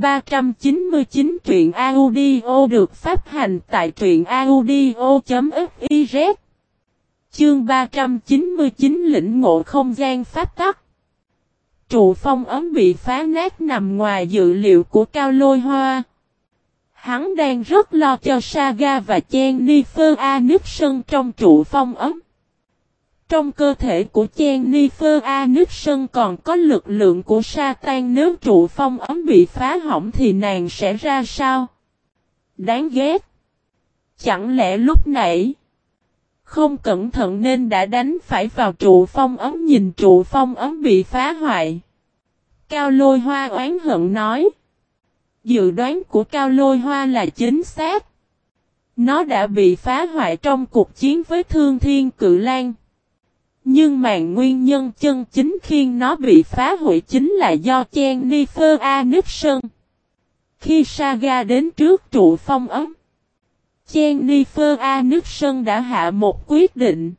399 truyện audio được phát hành tại truyện audio.fiz Chương 399 lĩnh ngộ không gian pháp tắc Trụ phong ấm bị phá nát nằm ngoài dự liệu của Cao Lôi Hoa. Hắn đang rất lo cho Saga và Chen Nifer A nước sân trong trụ phong ấm. Trong cơ thể của Chen Nifer A nước còn có lực lượng của Satan, nếu trụ phong ấm bị phá hỏng thì nàng sẽ ra sao? Đáng ghét! Chẳng lẽ lúc nãy không cẩn thận nên đã đánh phải vào trụ phong ấm, nhìn trụ phong ấm bị phá hoại. Cao lôi hoa oán hận nói. Dự đoán của Cao lôi hoa là chính xác. Nó đã bị phá hoại trong cuộc chiến với Thương Thiên Cự Lan. Nhưng màn nguyên nhân chân chính khiến nó bị phá hủy chính là do Chen Nifer A Nứt Sơn. Khi Saga đến trước trụ phong ấm, Jennifer Aniston đã hạ một quyết định.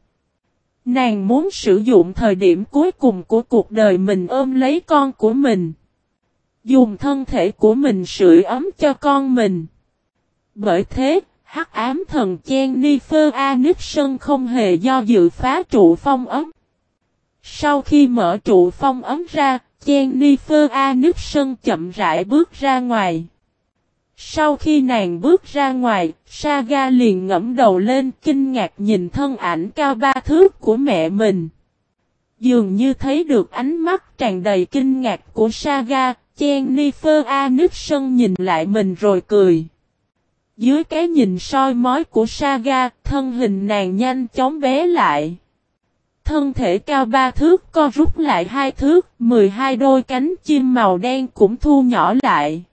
Nàng muốn sử dụng thời điểm cuối cùng của cuộc đời mình ôm lấy con của mình. Dùng thân thể của mình sưởi ấm cho con mình. Bởi thế, hắc ám thần chen Jennifer Sơn không hề do dự phá trụ phong ấm. Sau khi mở trụ phong ấm ra, chen Jennifer Sơn chậm rãi bước ra ngoài. Sau khi nàng bước ra ngoài, Saga liền ngẫm đầu lên kinh ngạc nhìn thân ảnh cao ba thước của mẹ mình. Dường như thấy được ánh mắt tràn đầy kinh ngạc của Saga, Chen Nifera Nước Sơn nhìn lại mình rồi cười. Dưới cái nhìn soi mói của Saga, thân hình nàng nhanh chóng bé lại. Thân thể cao ba thước co rút lại hai thước, 12 đôi cánh chim màu đen cũng thu nhỏ lại.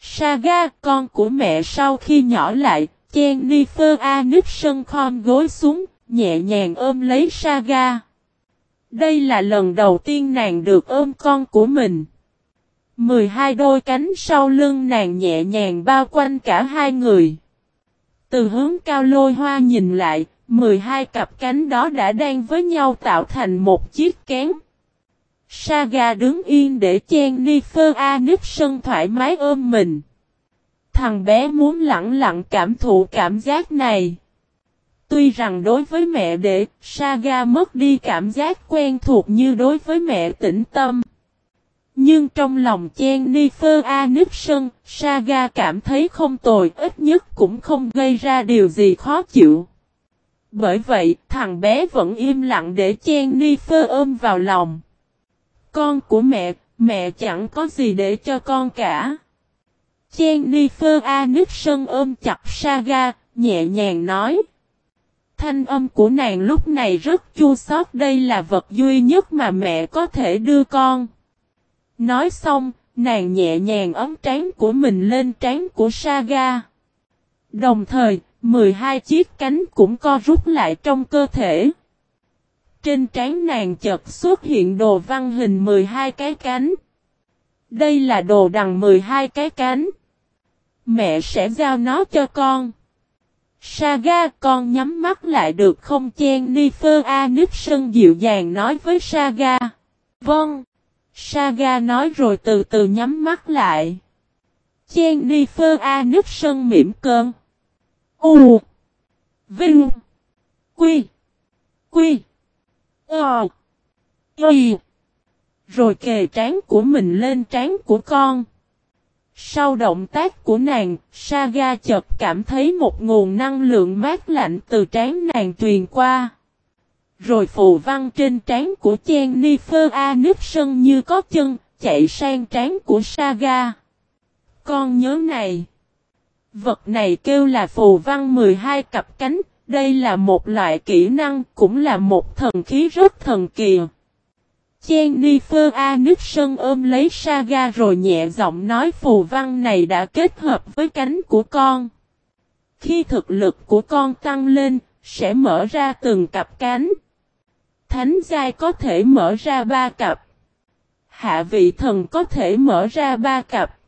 Saga, con của mẹ sau khi nhỏ lại, chen đi phơ a nứt sân khom gối xuống, nhẹ nhàng ôm lấy Saga. Đây là lần đầu tiên nàng được ôm con của mình. 12 đôi cánh sau lưng nàng nhẹ nhàng bao quanh cả hai người. Từ hướng cao lôi hoa nhìn lại, 12 cặp cánh đó đã đang với nhau tạo thành một chiếc kén. Saga đứng yên để chen Nifer Aniston thoải mái ôm mình. Thằng bé muốn lặng lặng cảm thụ cảm giác này. Tuy rằng đối với mẹ đệ, Saga mất đi cảm giác quen thuộc như đối với mẹ tĩnh tâm. Nhưng trong lòng chen Nifer Aniston, Saga cảm thấy không tồi, ít nhất cũng không gây ra điều gì khó chịu. Bởi vậy, thằng bé vẫn im lặng để chen ôm vào lòng. Con của mẹ, mẹ chẳng có gì để cho con cả. Jennifer Aniston ôm chặt Saga, nhẹ nhàng nói. Thanh âm của nàng lúc này rất chua xót đây là vật duy nhất mà mẹ có thể đưa con. Nói xong, nàng nhẹ nhàng ấm trán của mình lên trán của Saga. Đồng thời, 12 chiếc cánh cũng co rút lại trong cơ thể. Trên trán nàng chợt xuất hiện đồ văn hình 12 cái cánh. Đây là đồ đằng 12 cái cánh. Mẹ sẽ giao nó cho con. Saga con nhắm mắt lại được không chen Nifer Aniston dịu dàng nói với Saga. Vâng. Saga nói rồi từ từ nhắm mắt lại. Chen nước sơn mỉm cơn. U. Vinh. Quy. Quy. Ờ. Y. Rồi kề trán của mình lên trán của con. Sau động tác của nàng, Saga chợt cảm thấy một nguồn năng lượng mát lạnh từ trán nàng truyền qua. Rồi phù văn trên trán của Jennifer Aniston như có chân, chạy sang trán của Saga. Con nhớ này. Vật này kêu là phù văn 12 cặp cánh, đây là một loại kỹ năng, cũng là một thần khí rất thần kỳ. Jennifer Aniston ôm lấy Saga rồi nhẹ giọng nói phù văn này đã kết hợp với cánh của con. Khi thực lực của con tăng lên, sẽ mở ra từng cặp cánh. Thánh giai có thể mở ra ba cặp. Hạ vị thần có thể mở ra ba cặp.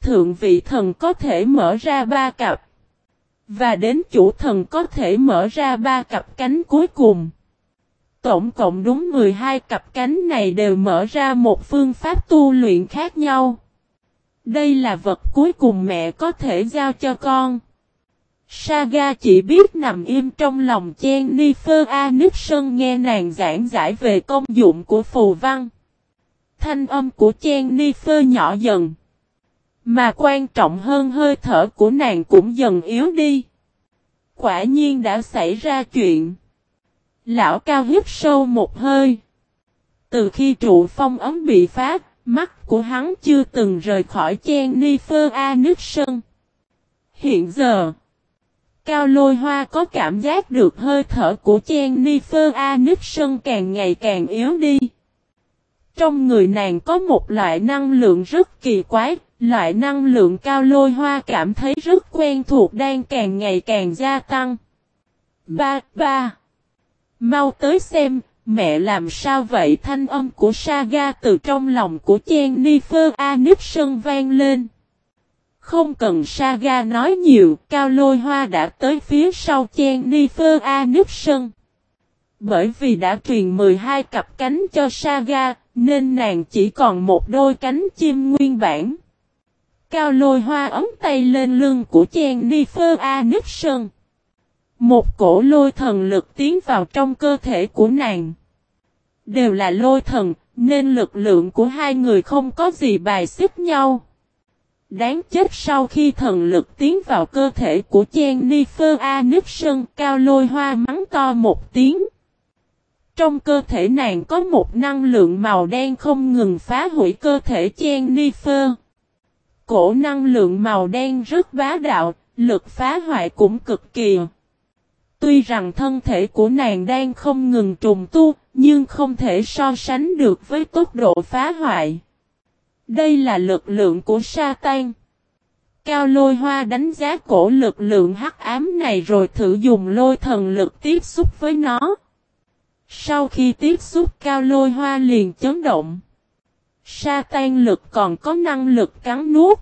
Thượng vị thần có thể mở ra ba cặp. Và đến chủ thần có thể mở ra ba cặp cánh cuối cùng. Tổng cộng đúng 12 cặp cánh này đều mở ra một phương pháp tu luyện khác nhau. Đây là vật cuối cùng mẹ có thể giao cho con. Saga chỉ biết nằm im trong lòng Jennifer Aniston nghe nàng giảng giải về công dụng của phù văn. Thanh âm của Jennifer nhỏ dần. Mà quan trọng hơn hơi thở của nàng cũng dần yếu đi. Quả nhiên đã xảy ra chuyện. Lão cao hít sâu một hơi. Từ khi trụ phong ấm bị phát, mắt của hắn chưa từng rời khỏi Jennifer Aniston. Hiện giờ, Cao lôi hoa có cảm giác được hơi thở của Jennifer Aniston càng ngày càng yếu đi. Trong người nàng có một loại năng lượng rất kỳ quái, loại năng lượng cao lôi hoa cảm thấy rất quen thuộc đang càng ngày càng gia tăng. Ba, ba. Mau tới xem, mẹ làm sao vậy thanh âm của Saga từ trong lòng của Jennifer Aniston vang lên. Không cần Saga nói nhiều, Cao Lôi Hoa đã tới phía sau Chenyfera nước sơn. Bởi vì đã truyền 12 cặp cánh cho Saga, nên nàng chỉ còn một đôi cánh chim nguyên bản. Cao Lôi Hoa ấm tay lên lưng của Chenyfera nước sơn. Một cổ lôi thần lực tiến vào trong cơ thể của nàng. Đều là lôi thần, nên lực lượng của hai người không có gì bài xích nhau. Đáng chết sau khi thần lực tiến vào cơ thể của Jennifer Aniston cao lôi hoa mắng to một tiếng. Trong cơ thể nàng có một năng lượng màu đen không ngừng phá hủy cơ thể Jennifer. Cổ năng lượng màu đen rất bá đạo, lực phá hoại cũng cực kỳ. Tuy rằng thân thể của nàng đang không ngừng trùng tu, nhưng không thể so sánh được với tốc độ phá hoại. Đây là lực lượng của Satan. Cao lôi hoa đánh giá cổ lực lượng hắc ám này rồi thử dùng lôi thần lực tiếp xúc với nó. Sau khi tiếp xúc, cao lôi hoa liền chấn động. Sa tan lực còn có năng lực cắn nuốt.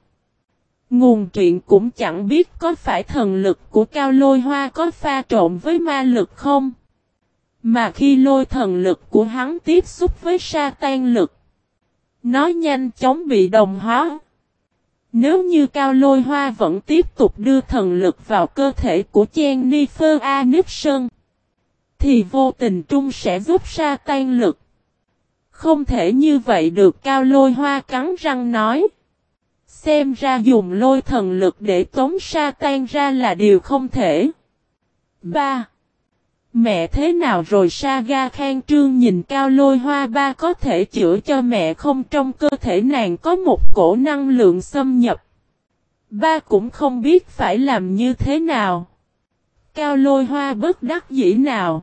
Nguồn truyện cũng chẳng biết có phải thần lực của cao lôi hoa có pha trộn với ma lực không. Mà khi lôi thần lực của hắn tiếp xúc với sa tan lực. Nó nhanh chóng bị đồng hóa. Nếu như Cao Lôi Hoa vẫn tiếp tục đưa thần lực vào cơ thể của Jennifer Anipson, thì vô tình trung sẽ giúp sa tan lực. Không thể như vậy được Cao Lôi Hoa cắn răng nói. Xem ra dùng lôi thần lực để tống sa tan ra là điều không thể. 3. Mẹ thế nào rồi Saga Khang Trương nhìn cao lôi hoa ba có thể chữa cho mẹ không trong cơ thể nàng có một cổ năng lượng xâm nhập. Ba cũng không biết phải làm như thế nào. Cao lôi hoa bất đắc dĩ nào.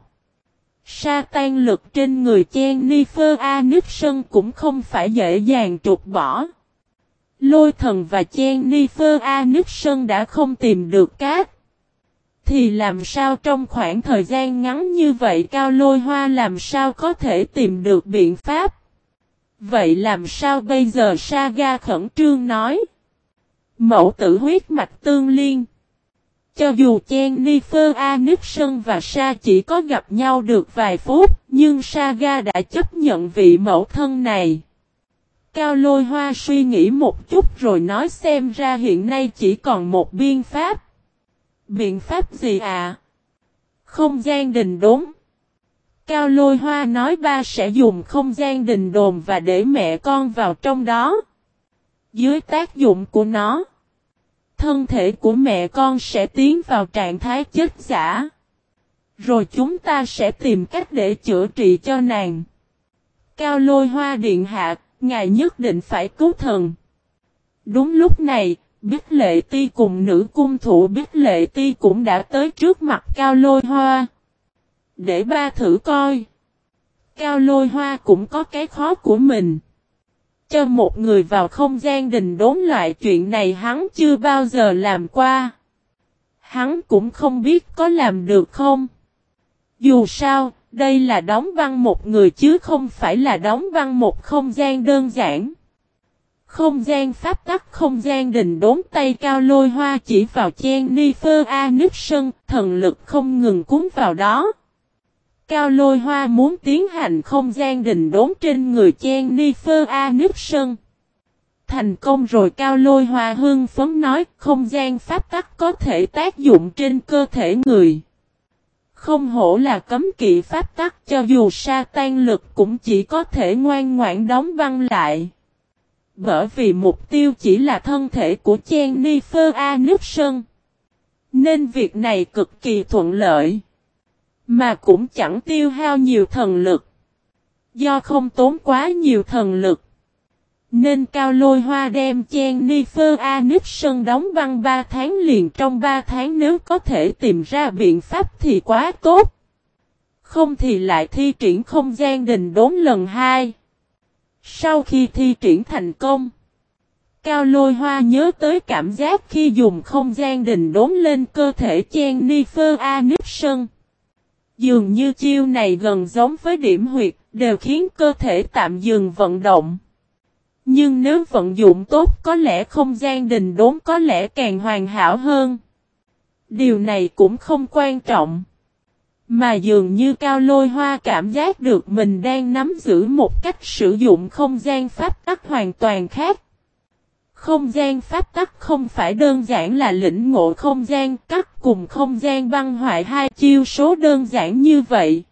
Sa tan lực trên người chen Nifer Sơn cũng không phải dễ dàng trục bỏ. Lôi thần và chen Nifer Sơn đã không tìm được cát. Thì làm sao trong khoảng thời gian ngắn như vậy cao lôi hoa làm sao có thể tìm được biện pháp? Vậy làm sao bây giờ Saga khẩn trương nói? Mẫu tử huyết mạch tương liên. Cho dù Chen Nifer Aniston và Sa chỉ có gặp nhau được vài phút, nhưng Saga đã chấp nhận vị mẫu thân này. Cao lôi hoa suy nghĩ một chút rồi nói xem ra hiện nay chỉ còn một biên pháp. Biện pháp gì à? Không gian đình đốn. Cao lôi hoa nói ba sẽ dùng không gian đình đồn và để mẹ con vào trong đó. Dưới tác dụng của nó, thân thể của mẹ con sẽ tiến vào trạng thái chết giả. Rồi chúng ta sẽ tìm cách để chữa trị cho nàng. Cao lôi hoa điện hạ, ngài nhất định phải cứu thần. Đúng lúc này, Bích Lệ Ti cùng nữ cung thủ Bích Lệ Ti cũng đã tới trước mặt Cao Lôi Hoa. Để ba thử coi. Cao Lôi Hoa cũng có cái khó của mình. Cho một người vào không gian đình đốn loại chuyện này hắn chưa bao giờ làm qua. Hắn cũng không biết có làm được không. Dù sao, đây là đóng băng một người chứ không phải là đóng băng một không gian đơn giản. Không gian pháp tắc không gian đình đốn tay cao lôi hoa chỉ vào chen ni phơ a nước sân, thần lực không ngừng cuốn vào đó. Cao lôi hoa muốn tiến hành không gian đình đốn trên người chen ni phơ a nước sân. Thành công rồi cao lôi hoa hương phấn nói không gian pháp tắc có thể tác dụng trên cơ thể người. Không hổ là cấm kỵ pháp tắc cho dù sa tan lực cũng chỉ có thể ngoan ngoãn đóng băng lại. Bởi vì mục tiêu chỉ là thân thể của Jennifer Aniston. Nên việc này cực kỳ thuận lợi. Mà cũng chẳng tiêu hao nhiều thần lực. Do không tốn quá nhiều thần lực. Nên cao lôi hoa đem Jennifer Aniston đóng băng 3 tháng liền trong 3 tháng nếu có thể tìm ra biện pháp thì quá tốt. Không thì lại thi triển không gian đình đốn lần 2. Sau khi thi triển thành công, Cao lôi hoa nhớ tới cảm giác khi dùng không gian đình đốn lên cơ thể chen nifer anipsen. Dường như chiêu này gần giống với điểm huyệt, đều khiến cơ thể tạm dừng vận động. Nhưng nếu vận dụng tốt có lẽ không gian đình đốn có lẽ càng hoàn hảo hơn. Điều này cũng không quan trọng. Mà dường như cao lôi hoa cảm giác được mình đang nắm giữ một cách sử dụng không gian pháp tắc hoàn toàn khác. Không gian pháp tắc không phải đơn giản là lĩnh ngộ không gian cắt cùng không gian băng hoại hai chiêu số đơn giản như vậy.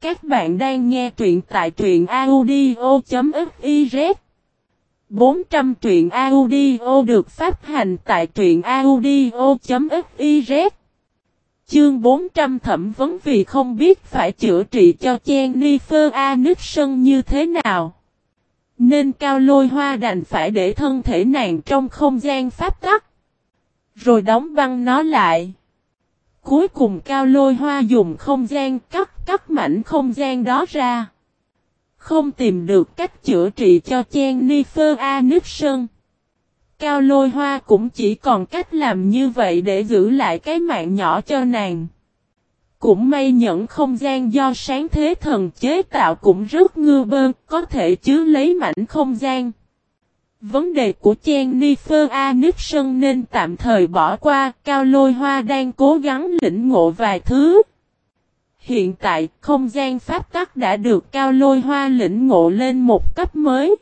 Các bạn đang nghe truyện tại truyện audio.fiz 400 truyện audio được phát hành tại truyện audio.fiz Chương 400 thẩm vấn vì không biết phải chữa trị cho Jennifer Aniston như thế nào. Nên cao lôi hoa đành phải để thân thể nàng trong không gian pháp tắc. Rồi đóng băng nó lại. Cuối cùng cao lôi hoa dùng không gian cắt cắt mảnh không gian đó ra. Không tìm được cách chữa trị cho Jennifer Aniston. Cao lôi hoa cũng chỉ còn cách làm như vậy để giữ lại cái mạng nhỏ cho nàng. Cũng may nhẫn không gian do sáng thế thần chế tạo cũng rất ngư bơn, có thể chứa lấy mảnh không gian. Vấn đề của Jennifer Aniston nên tạm thời bỏ qua, Cao Lôi Hoa đang cố gắng lĩnh ngộ vài thứ. Hiện tại, không gian pháp tắc đã được Cao Lôi Hoa lĩnh ngộ lên một cấp mới.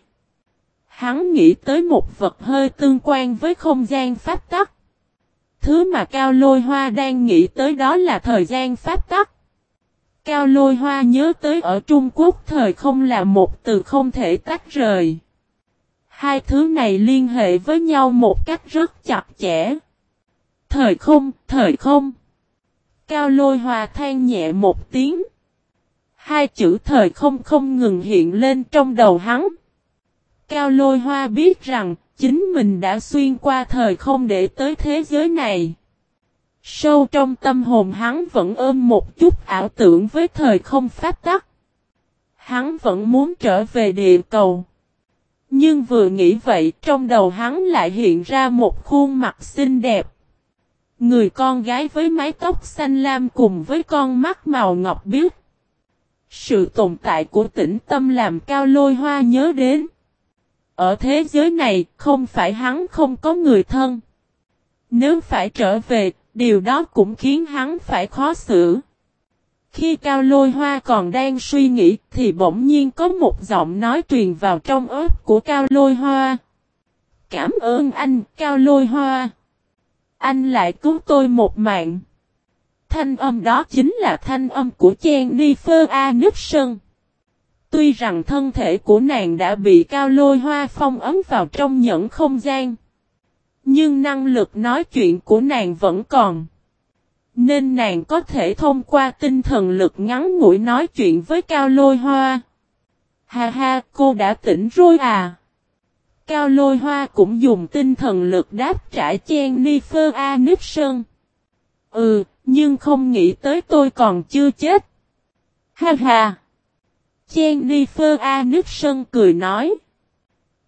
Hắn nghĩ tới một vật hơi tương quan với không gian pháp tắc. Thứ mà Cao Lôi Hoa đang nghĩ tới đó là thời gian pháp tắc. Cao Lôi Hoa nhớ tới ở Trung Quốc thời không là một từ không thể tách rời. Hai thứ này liên hệ với nhau một cách rất chặt chẽ. Thời không, thời không. Cao Lôi Hoa than nhẹ một tiếng. Hai chữ thời không không ngừng hiện lên trong đầu hắn. Cao Lôi Hoa biết rằng, chính mình đã xuyên qua thời không để tới thế giới này. Sâu trong tâm hồn hắn vẫn ôm một chút ảo tưởng với thời không pháp tắc. Hắn vẫn muốn trở về địa cầu. Nhưng vừa nghĩ vậy, trong đầu hắn lại hiện ra một khuôn mặt xinh đẹp. Người con gái với mái tóc xanh lam cùng với con mắt màu ngọc biếc. Sự tồn tại của tĩnh tâm làm cao lôi hoa nhớ đến. Ở thế giới này, không phải hắn không có người thân. Nếu phải trở về, điều đó cũng khiến hắn phải khó xử. Khi Cao Lôi Hoa còn đang suy nghĩ thì bỗng nhiên có một giọng nói truyền vào trong ớt của Cao Lôi Hoa. Cảm ơn anh, Cao Lôi Hoa. Anh lại cứu tôi một mạng. Thanh âm đó chính là thanh âm của Jennifer Aniston. Tuy rằng thân thể của nàng đã bị cao lôi hoa phong ấm vào trong nhẫn không gian. Nhưng năng lực nói chuyện của nàng vẫn còn. Nên nàng có thể thông qua tinh thần lực ngắn ngủi nói chuyện với cao lôi hoa. Ha ha, cô đã tỉnh rồi à. Cao lôi hoa cũng dùng tinh thần lực đáp trả chen lifer a nứt sơn Ừ, nhưng không nghĩ tới tôi còn chưa chết. Ha ha. Jennifer Aniston cười nói.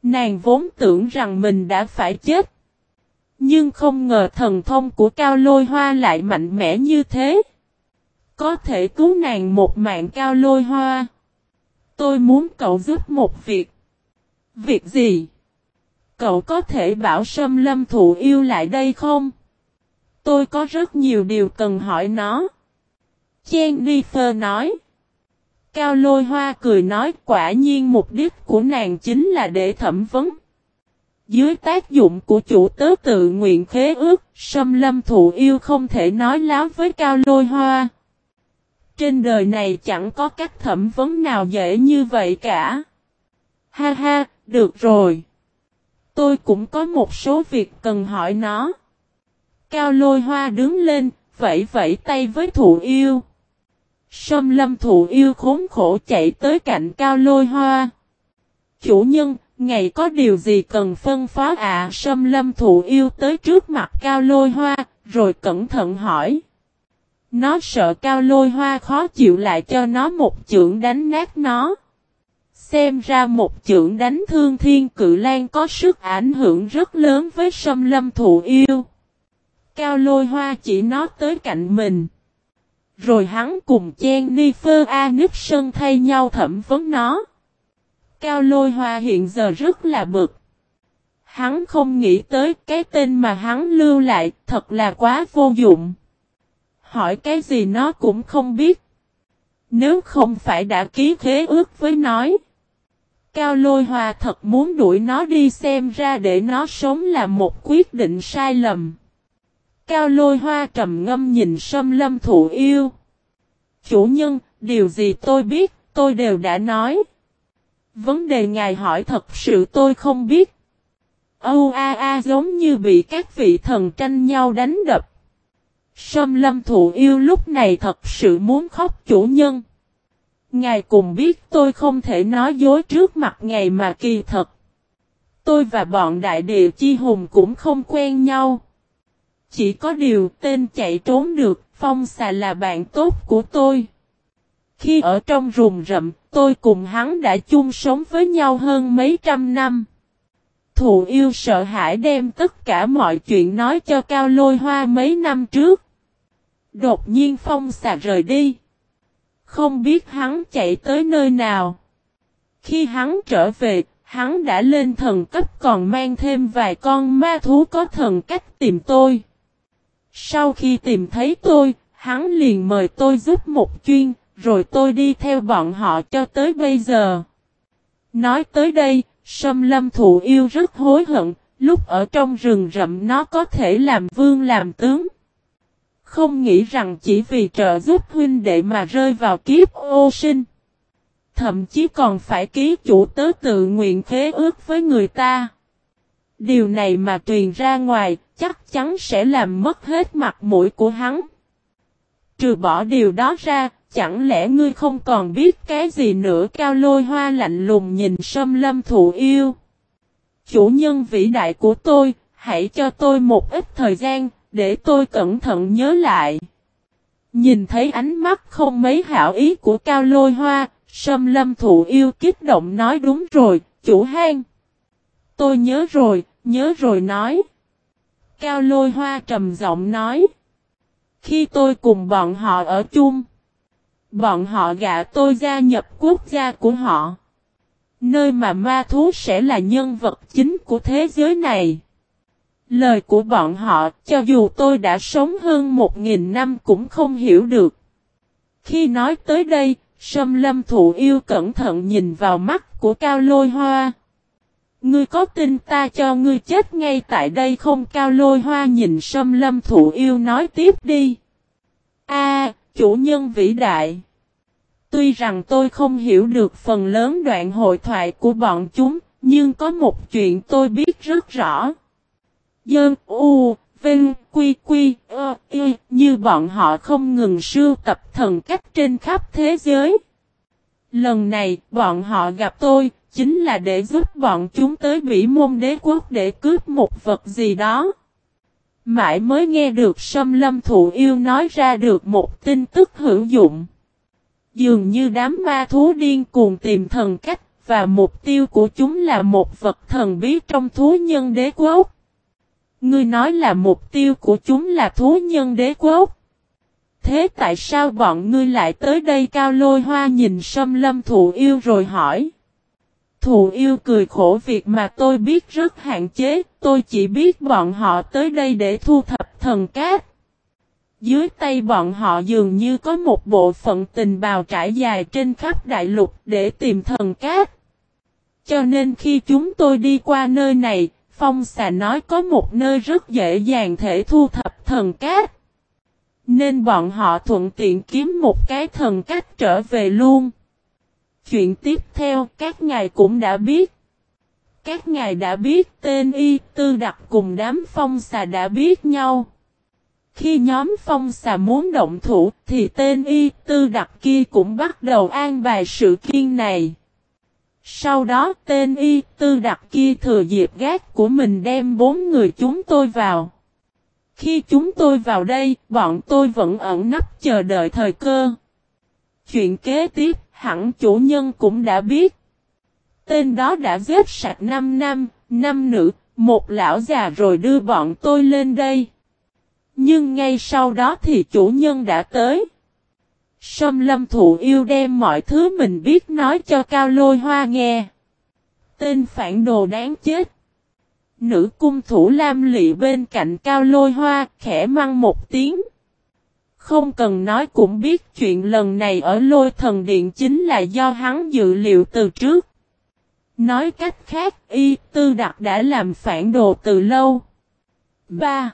Nàng vốn tưởng rằng mình đã phải chết. Nhưng không ngờ thần thông của cao lôi hoa lại mạnh mẽ như thế. Có thể cứu nàng một mạng cao lôi hoa. Tôi muốn cậu giúp một việc. Việc gì? Cậu có thể bảo sâm lâm thụ yêu lại đây không? Tôi có rất nhiều điều cần hỏi nó. Jennifer nói. Cao lôi hoa cười nói quả nhiên mục đích của nàng chính là để thẩm vấn. Dưới tác dụng của chủ tớ tự nguyện khế ước, sâm lâm thụ yêu không thể nói láo với cao lôi hoa. Trên đời này chẳng có cách thẩm vấn nào dễ như vậy cả. Ha ha, được rồi. Tôi cũng có một số việc cần hỏi nó. Cao lôi hoa đứng lên, vẫy vẫy tay với thụ yêu. Sâm lâm thụ yêu khốn khổ chạy tới cạnh cao lôi hoa. Chủ nhân, ngày có điều gì cần phân phó ạ? À? Sâm lâm thụ yêu tới trước mặt cao lôi hoa, rồi cẩn thận hỏi. Nó sợ cao lôi hoa khó chịu lại cho nó một chưởng đánh nát nó. Xem ra một chưởng đánh thương thiên cự lan có sức ảnh hưởng rất lớn với sâm lâm thụ yêu. Cao lôi hoa chỉ nó tới cạnh mình. Rồi hắn cùng chen ni phơ a nít sân thay nhau thẩm vấn nó. Cao lôi hoa hiện giờ rất là bực. Hắn không nghĩ tới cái tên mà hắn lưu lại thật là quá vô dụng. Hỏi cái gì nó cũng không biết. Nếu không phải đã ký khế ước với nói. Cao lôi hoa thật muốn đuổi nó đi xem ra để nó sống là một quyết định sai lầm. Cao lôi hoa trầm ngâm nhìn sâm lâm thụ yêu. Chủ nhân, điều gì tôi biết, tôi đều đã nói. Vấn đề ngài hỏi thật sự tôi không biết. Âu a a giống như bị các vị thần tranh nhau đánh đập. Sâm lâm thụ yêu lúc này thật sự muốn khóc chủ nhân. Ngài cùng biết tôi không thể nói dối trước mặt ngài mà kỳ thật. Tôi và bọn đại địa chi hùng cũng không quen nhau. Chỉ có điều tên chạy trốn được, phong xà là bạn tốt của tôi. Khi ở trong rùng rậm, tôi cùng hắn đã chung sống với nhau hơn mấy trăm năm. Thụ yêu sợ hãi đem tất cả mọi chuyện nói cho Cao Lôi Hoa mấy năm trước. Đột nhiên phong xà rời đi. Không biết hắn chạy tới nơi nào. Khi hắn trở về, hắn đã lên thần cấp còn mang thêm vài con ma thú có thần cách tìm tôi. Sau khi tìm thấy tôi, hắn liền mời tôi giúp một chuyên, rồi tôi đi theo bọn họ cho tới bây giờ. Nói tới đây, Sâm Lâm Thụ Yêu rất hối hận, lúc ở trong rừng rậm nó có thể làm vương làm tướng. Không nghĩ rằng chỉ vì trợ giúp huynh đệ mà rơi vào kiếp ô sinh. Thậm chí còn phải ký chủ tớ tự nguyện khế ước với người ta. Điều này mà truyền ra ngoài, chắc chắn sẽ làm mất hết mặt mũi của hắn. Trừ bỏ điều đó ra, chẳng lẽ ngươi không còn biết cái gì nữa cao lôi hoa lạnh lùng nhìn sâm lâm thụ yêu. Chủ nhân vĩ đại của tôi, hãy cho tôi một ít thời gian, để tôi cẩn thận nhớ lại. Nhìn thấy ánh mắt không mấy hảo ý của cao lôi hoa, sâm lâm thụ yêu kích động nói đúng rồi, chủ hang. Tôi nhớ rồi, nhớ rồi nói. Cao lôi hoa trầm giọng nói. Khi tôi cùng bọn họ ở chung, bọn họ gạ tôi gia nhập quốc gia của họ. Nơi mà ma thú sẽ là nhân vật chính của thế giới này. Lời của bọn họ, cho dù tôi đã sống hơn một nghìn năm cũng không hiểu được. Khi nói tới đây, Sâm Lâm Thụ Yêu cẩn thận nhìn vào mắt của Cao Lôi Hoa. Ngươi có tin ta cho ngươi chết ngay tại đây không Cao Lôi Hoa nhìn Sâm Lâm Thụ Yêu nói tiếp đi. A, chủ nhân vĩ đại. Tuy rằng tôi không hiểu được phần lớn đoạn hội thoại của bọn chúng, nhưng có một chuyện tôi biết rất rõ. Dơn, U, Vinh, Quy, Quy, Ơ, Y, như bọn họ không ngừng sưu tập thần cách trên khắp thế giới. Lần này, bọn họ gặp tôi, chính là để giúp bọn chúng tới Bỉ môn đế quốc để cướp một vật gì đó. Mãi mới nghe được Sâm Lâm Thụ Yêu nói ra được một tin tức hữu dụng. Dường như đám ma thú điên cuồng tìm thần cách, và mục tiêu của chúng là một vật thần bí trong thú nhân đế quốc. Ngươi nói là mục tiêu của chúng là thú nhân đế quốc. Thế tại sao bọn ngươi lại tới đây cao lôi hoa nhìn sâm lâm thụ yêu rồi hỏi thù yêu cười khổ việc mà tôi biết rất hạn chế, tôi chỉ biết bọn họ tới đây để thu thập thần cát. Dưới tay bọn họ dường như có một bộ phận tình bào trải dài trên khắp đại lục để tìm thần cát. Cho nên khi chúng tôi đi qua nơi này, Phong xà nói có một nơi rất dễ dàng thể thu thập thần cát. Nên bọn họ thuận tiện kiếm một cái thần cách trở về luôn. Chuyện tiếp theo các ngài cũng đã biết. Các ngài đã biết tên y tư đặc cùng đám phong xà đã biết nhau. Khi nhóm phong xà muốn động thủ thì tên y tư đặc kia cũng bắt đầu an bài sự kiên này. Sau đó tên y tư đặc kia thừa dịp gác của mình đem bốn người chúng tôi vào. Khi chúng tôi vào đây, bọn tôi vẫn ẩn nấp chờ đợi thời cơ. Chuyện kế tiếp, hẳn chủ nhân cũng đã biết. Tên đó đã giết sạch 5 năm, 5 nữ, một lão già rồi đưa bọn tôi lên đây. Nhưng ngay sau đó thì chủ nhân đã tới. Sâm lâm thụ yêu đem mọi thứ mình biết nói cho Cao Lôi Hoa nghe. Tên phản đồ đáng chết. Nữ cung thủ lam lị bên cạnh Cao Lôi Hoa khẽ măng một tiếng. Không cần nói cũng biết chuyện lần này ở lôi thần điện chính là do hắn dự liệu từ trước. Nói cách khác, y tư đặc đã làm phản đồ từ lâu. 3.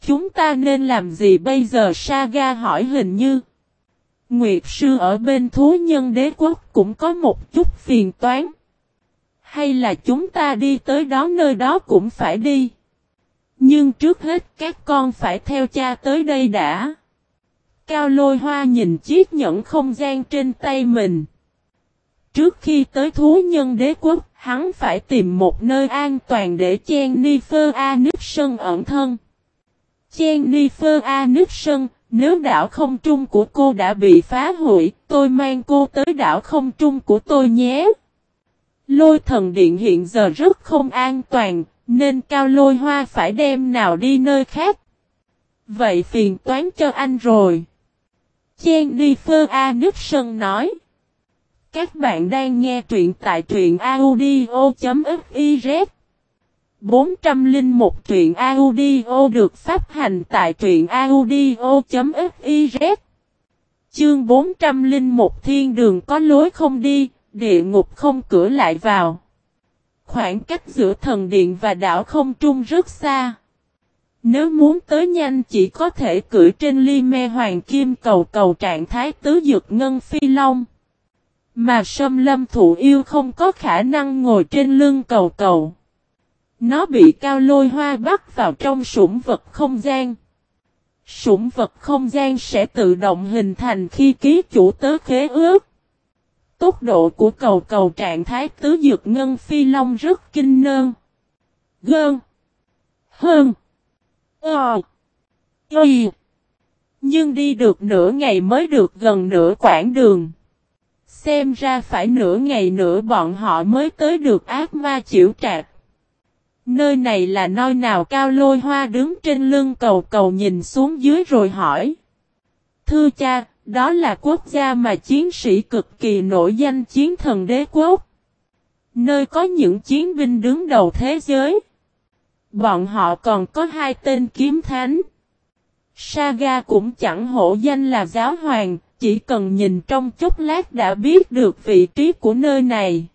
Chúng ta nên làm gì bây giờ Saga hỏi hình như. Nguyệt sư ở bên thú nhân đế quốc cũng có một chút phiền toán. Hay là chúng ta đi tới đó nơi đó cũng phải đi. Nhưng trước hết các con phải theo cha tới đây đã. Cao lôi hoa nhìn chiếc nhẫn không gian trên tay mình. Trước khi tới thú nhân đế quốc, hắn phải tìm một nơi an toàn để chen Nước Anisson ẩn thân. Chen Nước Anisson, nếu đảo không trung của cô đã bị phá hủy, tôi mang cô tới đảo không trung của tôi nhé. Lôi thần điện hiện giờ rất không an toàn, nên cao lôi hoa phải đem nào đi nơi khác. Vậy phiền toán cho anh rồi. Chen Nifer nói. Các bạn đang nghe truyện tại truyện audio.fiz 401 truyện audio được phát hành tại truyện audio.fiz Chương 401 thiên đường có lối không đi, địa ngục không cửa lại vào. Khoảng cách giữa thần điện và đảo không trung rất xa. Nếu muốn tới nhanh chỉ có thể cưỡi trên ly me hoàng kim cầu cầu trạng thái tứ dược ngân phi long. Mà sâm lâm thụ yêu không có khả năng ngồi trên lưng cầu cầu. Nó bị cao lôi hoa bắt vào trong sủng vật không gian. Sủng vật không gian sẽ tự động hình thành khi ký chủ tớ khế ước. Tốc độ của cầu cầu trạng thái tứ dược ngân phi long rất kinh nơn. Gơn. Hơn. Ờ. Ừ. Nhưng đi được nửa ngày mới được gần nửa quãng đường. Xem ra phải nửa ngày nữa bọn họ mới tới được ác ma chịu trạc. Nơi này là nơi nào cao lôi hoa đứng trên lưng cầu cầu nhìn xuống dưới rồi hỏi. Thưa cha, đó là quốc gia mà chiến sĩ cực kỳ nổi danh chiến thần đế quốc. Nơi có những chiến binh đứng đầu thế giới. Bọn họ còn có hai tên kiếm thánh. Saga cũng chẳng hổ danh là giáo hoàng, chỉ cần nhìn trong chốc lát đã biết được vị trí của nơi này.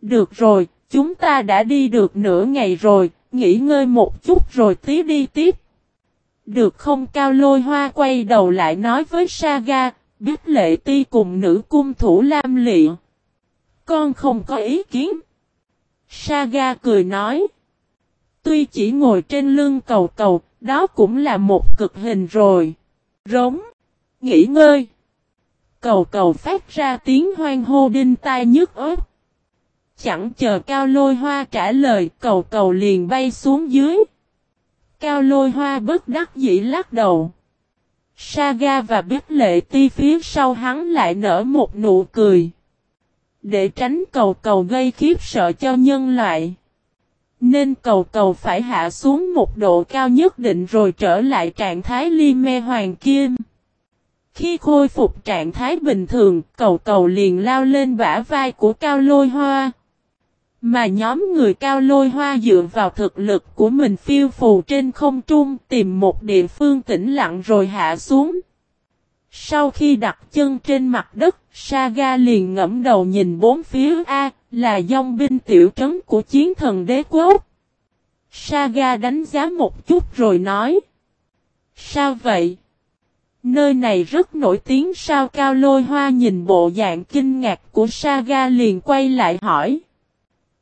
Được rồi, chúng ta đã đi được nửa ngày rồi, nghỉ ngơi một chút rồi tí đi tiếp. Được không cao lôi hoa quay đầu lại nói với Saga, biết lệ ti cùng nữ cung thủ lam lịa. Con không có ý kiến. Saga cười nói. Tuy chỉ ngồi trên lưng cầu cầu, đó cũng là một cực hình rồi. Rống. Nghỉ ngơi. Cầu cầu phát ra tiếng hoang hô đinh tai nhức ớt. Chẳng chờ cao lôi hoa trả lời, cầu cầu liền bay xuống dưới. Cao lôi hoa bất đắc dĩ lắc đầu. Saga và biết lệ ti phía sau hắn lại nở một nụ cười. Để tránh cầu cầu gây khiếp sợ cho nhân loại. Nên cầu cầu phải hạ xuống một độ cao nhất định rồi trở lại trạng thái ly me hoàng kim. Khi khôi phục trạng thái bình thường, cầu cầu liền lao lên bả vai của cao lôi hoa. Mà nhóm người cao lôi hoa dựa vào thực lực của mình phiêu phù trên không trung tìm một địa phương tĩnh lặng rồi hạ xuống. Sau khi đặt chân trên mặt đất, Saga liền ngẫm đầu nhìn bốn phía A, là dòng binh tiểu trấn của chiến thần đế quốc. Saga đánh giá một chút rồi nói. Sao vậy? Nơi này rất nổi tiếng sao cao lôi hoa nhìn bộ dạng kinh ngạc của Saga liền quay lại hỏi.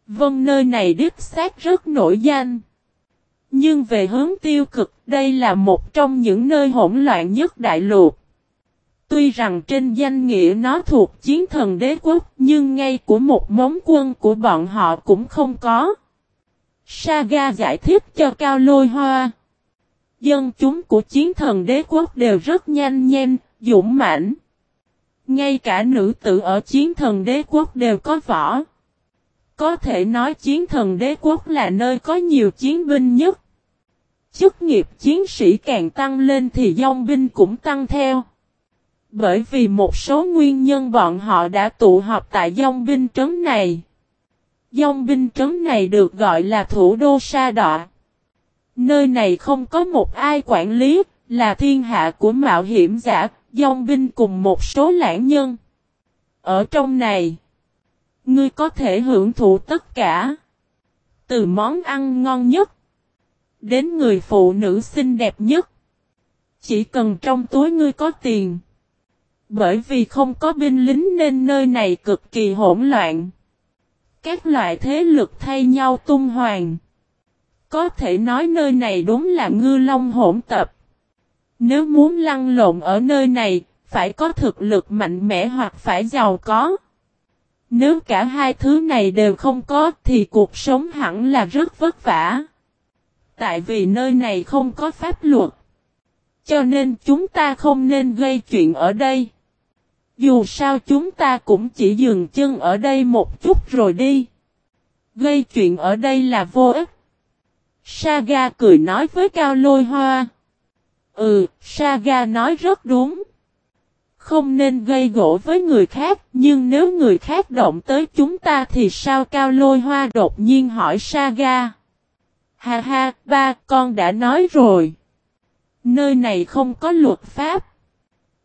Vâng nơi này đích xác rất nổi danh. Nhưng về hướng tiêu cực, đây là một trong những nơi hỗn loạn nhất đại lục. Tuy rằng trên danh nghĩa nó thuộc chiến thần đế quốc nhưng ngay của một móng quân của bọn họ cũng không có. Saga giải thích cho Cao Lôi Hoa. Dân chúng của chiến thần đế quốc đều rất nhanh nhen, dũng mãnh. Ngay cả nữ tử ở chiến thần đế quốc đều có võ. Có thể nói chiến thần đế quốc là nơi có nhiều chiến binh nhất. Chức nghiệp chiến sĩ càng tăng lên thì dòng binh cũng tăng theo. Bởi vì một số nguyên nhân bọn họ đã tụ họp tại dòng binh trấn này. Dòng binh trấn này được gọi là thủ đô Sa Đọa. Nơi này không có một ai quản lý, là thiên hạ của mạo hiểm giả, dòng binh cùng một số lãng nhân. Ở trong này, ngươi có thể hưởng thụ tất cả. Từ món ăn ngon nhất, đến người phụ nữ xinh đẹp nhất. Chỉ cần trong túi ngươi có tiền. Bởi vì không có binh lính nên nơi này cực kỳ hỗn loạn. Các loại thế lực thay nhau tung hoàng. Có thể nói nơi này đúng là ngư long hỗn tập. Nếu muốn lăn lộn ở nơi này, phải có thực lực mạnh mẽ hoặc phải giàu có. Nếu cả hai thứ này đều không có thì cuộc sống hẳn là rất vất vả. Tại vì nơi này không có pháp luật. Cho nên chúng ta không nên gây chuyện ở đây. Dù sao chúng ta cũng chỉ dừng chân ở đây một chút rồi đi. Gây chuyện ở đây là vô ích. Saga cười nói với Cao Lôi Hoa. Ừ, Saga nói rất đúng. Không nên gây gỗ với người khác, nhưng nếu người khác động tới chúng ta thì sao Cao Lôi Hoa đột nhiên hỏi Saga. Ha ha, ba, con đã nói rồi. Nơi này không có luật pháp.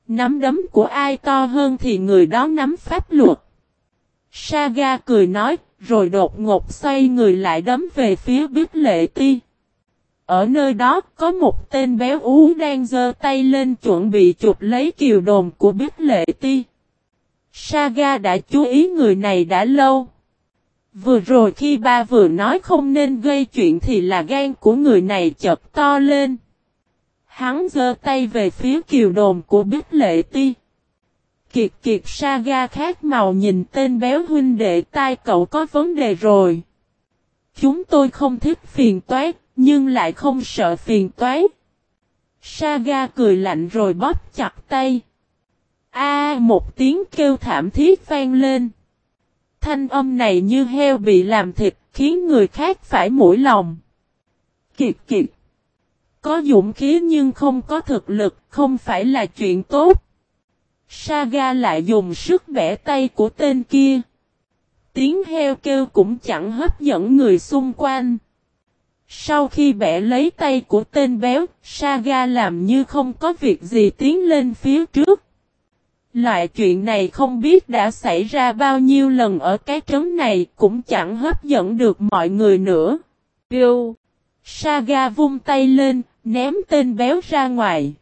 Nắm đấm của ai to hơn thì người đó nắm pháp luật. Saga cười nói, rồi đột ngột xoay người lại đấm về phía Bích Lệ Ti. Ở nơi đó có một tên béo ú đang giơ tay lên chuẩn bị chụp lấy kiều đồn của Bích Lệ Ti. Saga đã chú ý người này đã lâu. Vừa rồi khi ba vừa nói không nên gây chuyện thì là gan của người này chợt to lên. Hắn giơ tay về phía kiều đồn của Bích Lệ Ti. Kiệt kiệt saga khác màu nhìn tên béo huynh đệ tai cậu có vấn đề rồi. Chúng tôi không thích phiền toái, nhưng lại không sợ phiền toái. Saga cười lạnh rồi bóp chặt tay. A một tiếng kêu thảm thiết vang lên. Thanh âm này như heo bị làm thịt khiến người khác phải mũi lòng. Kiệt kiệt. Có dũng khí nhưng không có thực lực không phải là chuyện tốt. Saga lại dùng sức bẻ tay của tên kia. Tiếng heo kêu cũng chẳng hấp dẫn người xung quanh. Sau khi bẻ lấy tay của tên béo, Saga làm như không có việc gì tiến lên phía trước. Loại chuyện này không biết đã xảy ra bao nhiêu lần ở cái trấn này cũng chẳng hấp dẫn được mọi người nữa. Bill! Saga vung tay lên, ném tên béo ra ngoài.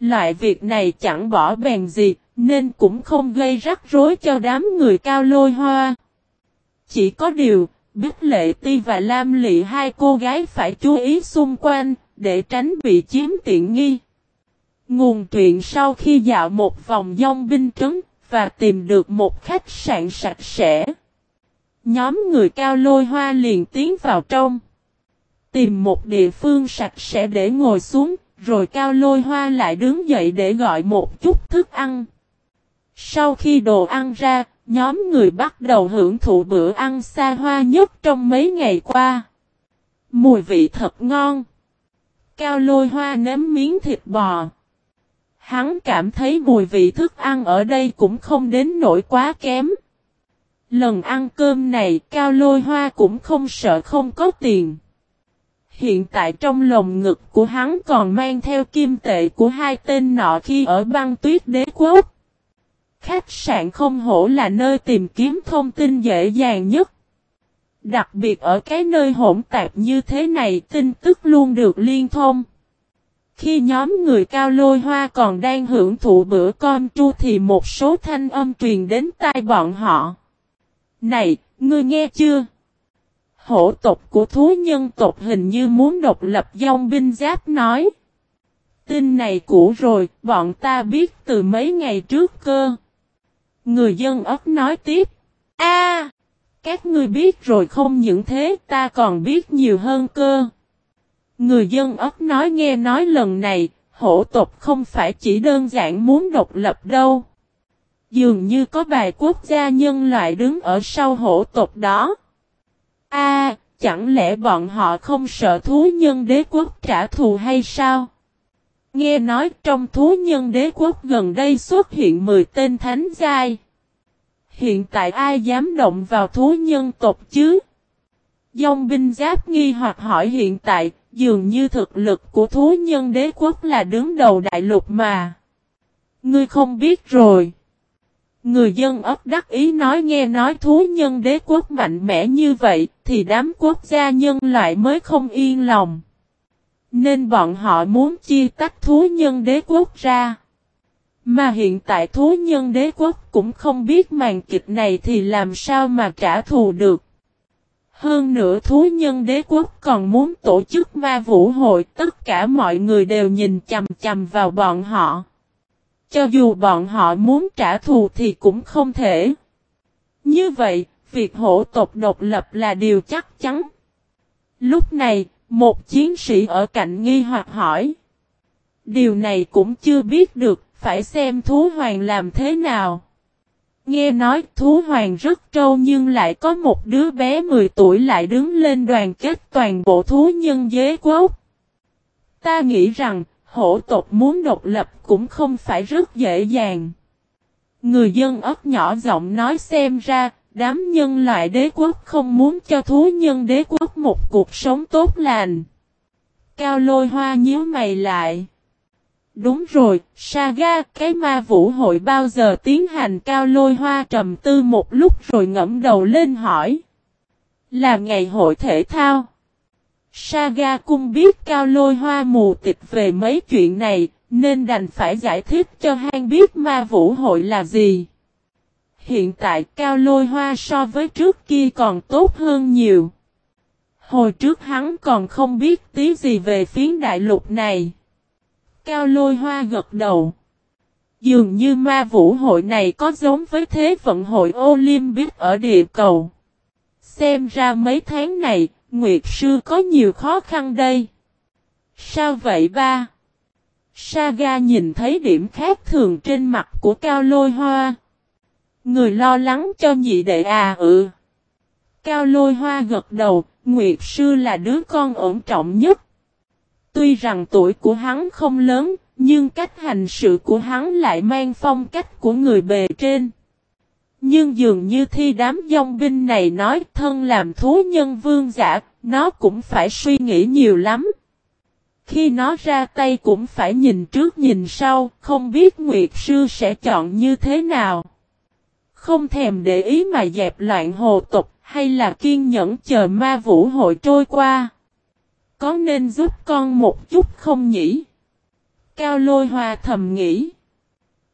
Loại việc này chẳng bỏ bèn gì, nên cũng không gây rắc rối cho đám người cao lôi hoa. Chỉ có điều, Bích Lệ Ti và Lam Lị hai cô gái phải chú ý xung quanh, để tránh bị chiếm tiện nghi. Nguồn truyện sau khi dạo một vòng dông binh trấn, và tìm được một khách sạn sạch sẽ. Nhóm người cao lôi hoa liền tiến vào trong. Tìm một địa phương sạch sẽ để ngồi xuống, rồi cao lôi hoa lại đứng dậy để gọi một chút thức ăn. Sau khi đồ ăn ra, nhóm người bắt đầu hưởng thụ bữa ăn xa hoa nhất trong mấy ngày qua. Mùi vị thật ngon. Cao lôi hoa nếm miếng thịt bò. Hắn cảm thấy mùi vị thức ăn ở đây cũng không đến nỗi quá kém. Lần ăn cơm này cao lôi hoa cũng không sợ không có tiền. Hiện tại trong lồng ngực của hắn còn mang theo kim tệ của hai tên nọ khi ở băng tuyết đế quốc. Khách sạn không hổ là nơi tìm kiếm thông tin dễ dàng nhất. Đặc biệt ở cái nơi hỗn tạp như thế này tin tức luôn được liên thông. Khi nhóm người cao lôi hoa còn đang hưởng thụ bữa con chu thì một số thanh âm truyền đến tai bọn họ. Này, ngươi nghe chưa? Hổ tộc của thú nhân tộc hình như muốn độc lập dòng binh giáp nói. Tin này cũ rồi, bọn ta biết từ mấy ngày trước cơ. Người dân ấp nói tiếp. a các ngươi biết rồi không những thế ta còn biết nhiều hơn cơ. Người dân ấp nói nghe nói lần này, hổ tộc không phải chỉ đơn giản muốn độc lập đâu. Dường như có vài quốc gia nhân loại đứng ở sau hổ tộc đó. A, chẳng lẽ bọn họ không sợ thú nhân đế quốc trả thù hay sao? Nghe nói trong thú nhân đế quốc gần đây xuất hiện 10 tên thánh giai. Hiện tại ai dám động vào thú nhân tộc chứ? Dòng binh giáp nghi hoặc hỏi hiện tại, dường như thực lực của thú nhân đế quốc là đứng đầu đại lục mà. Ngươi không biết rồi. Người dân ấp đắc ý nói nghe nói thú nhân đế quốc mạnh mẽ như vậy, thì đám quốc gia nhân loại mới không yên lòng. Nên bọn họ muốn chia tách thú nhân đế quốc ra. Mà hiện tại thú nhân đế quốc cũng không biết màn kịch này thì làm sao mà trả thù được. Hơn nữa thú nhân đế quốc còn muốn tổ chức ma vũ hội tất cả mọi người đều nhìn chầm chầm vào bọn họ. Cho dù bọn họ muốn trả thù thì cũng không thể. Như vậy, việc hộ tộc độc lập là điều chắc chắn. Lúc này, một chiến sĩ ở cạnh nghi hoặc hỏi. Điều này cũng chưa biết được, phải xem thú hoàng làm thế nào. Nghe nói thú hoàng rất trâu nhưng lại có một đứa bé 10 tuổi lại đứng lên đoàn kết toàn bộ thú nhân dế quốc. Ta nghĩ rằng hổ tộc muốn độc lập cũng không phải rất dễ dàng. Người dân ấp nhỏ giọng nói xem ra, đám nhân loại đế quốc không muốn cho thú nhân đế quốc một cuộc sống tốt lành. Cao lôi hoa nhíu mày lại. Đúng rồi, Saga, cái ma vũ hội bao giờ tiến hành cao lôi hoa trầm tư một lúc rồi ngẫm đầu lên hỏi. Là ngày hội thể thao. Saga cung biết cao lôi hoa mù tịch về mấy chuyện này, nên đành phải giải thích cho hang biết ma vũ hội là gì. Hiện tại cao lôi hoa so với trước kia còn tốt hơn nhiều. Hồi trước hắn còn không biết tí gì về phiến đại lục này. Cao lôi hoa gật đầu. Dường như ma vũ hội này có giống với thế vận hội Olympic ở địa cầu. Xem ra mấy tháng này, Nguyệt Sư có nhiều khó khăn đây. Sao vậy ba? Saga nhìn thấy điểm khác thường trên mặt của Cao Lôi Hoa. Người lo lắng cho nhị đệ à ừ. Cao Lôi Hoa gật đầu, Nguyệt Sư là đứa con ổn trọng nhất. Tuy rằng tuổi của hắn không lớn, nhưng cách hành sự của hắn lại mang phong cách của người bề trên. Nhưng dường như thi đám dòng binh này nói thân làm thú nhân vương giả, nó cũng phải suy nghĩ nhiều lắm. Khi nó ra tay cũng phải nhìn trước nhìn sau, không biết Nguyệt Sư sẽ chọn như thế nào. Không thèm để ý mà dẹp loạn hồ tục, hay là kiên nhẫn chờ ma vũ hội trôi qua. Có nên giúp con một chút không nhỉ? Cao lôi hoa thầm nghĩ.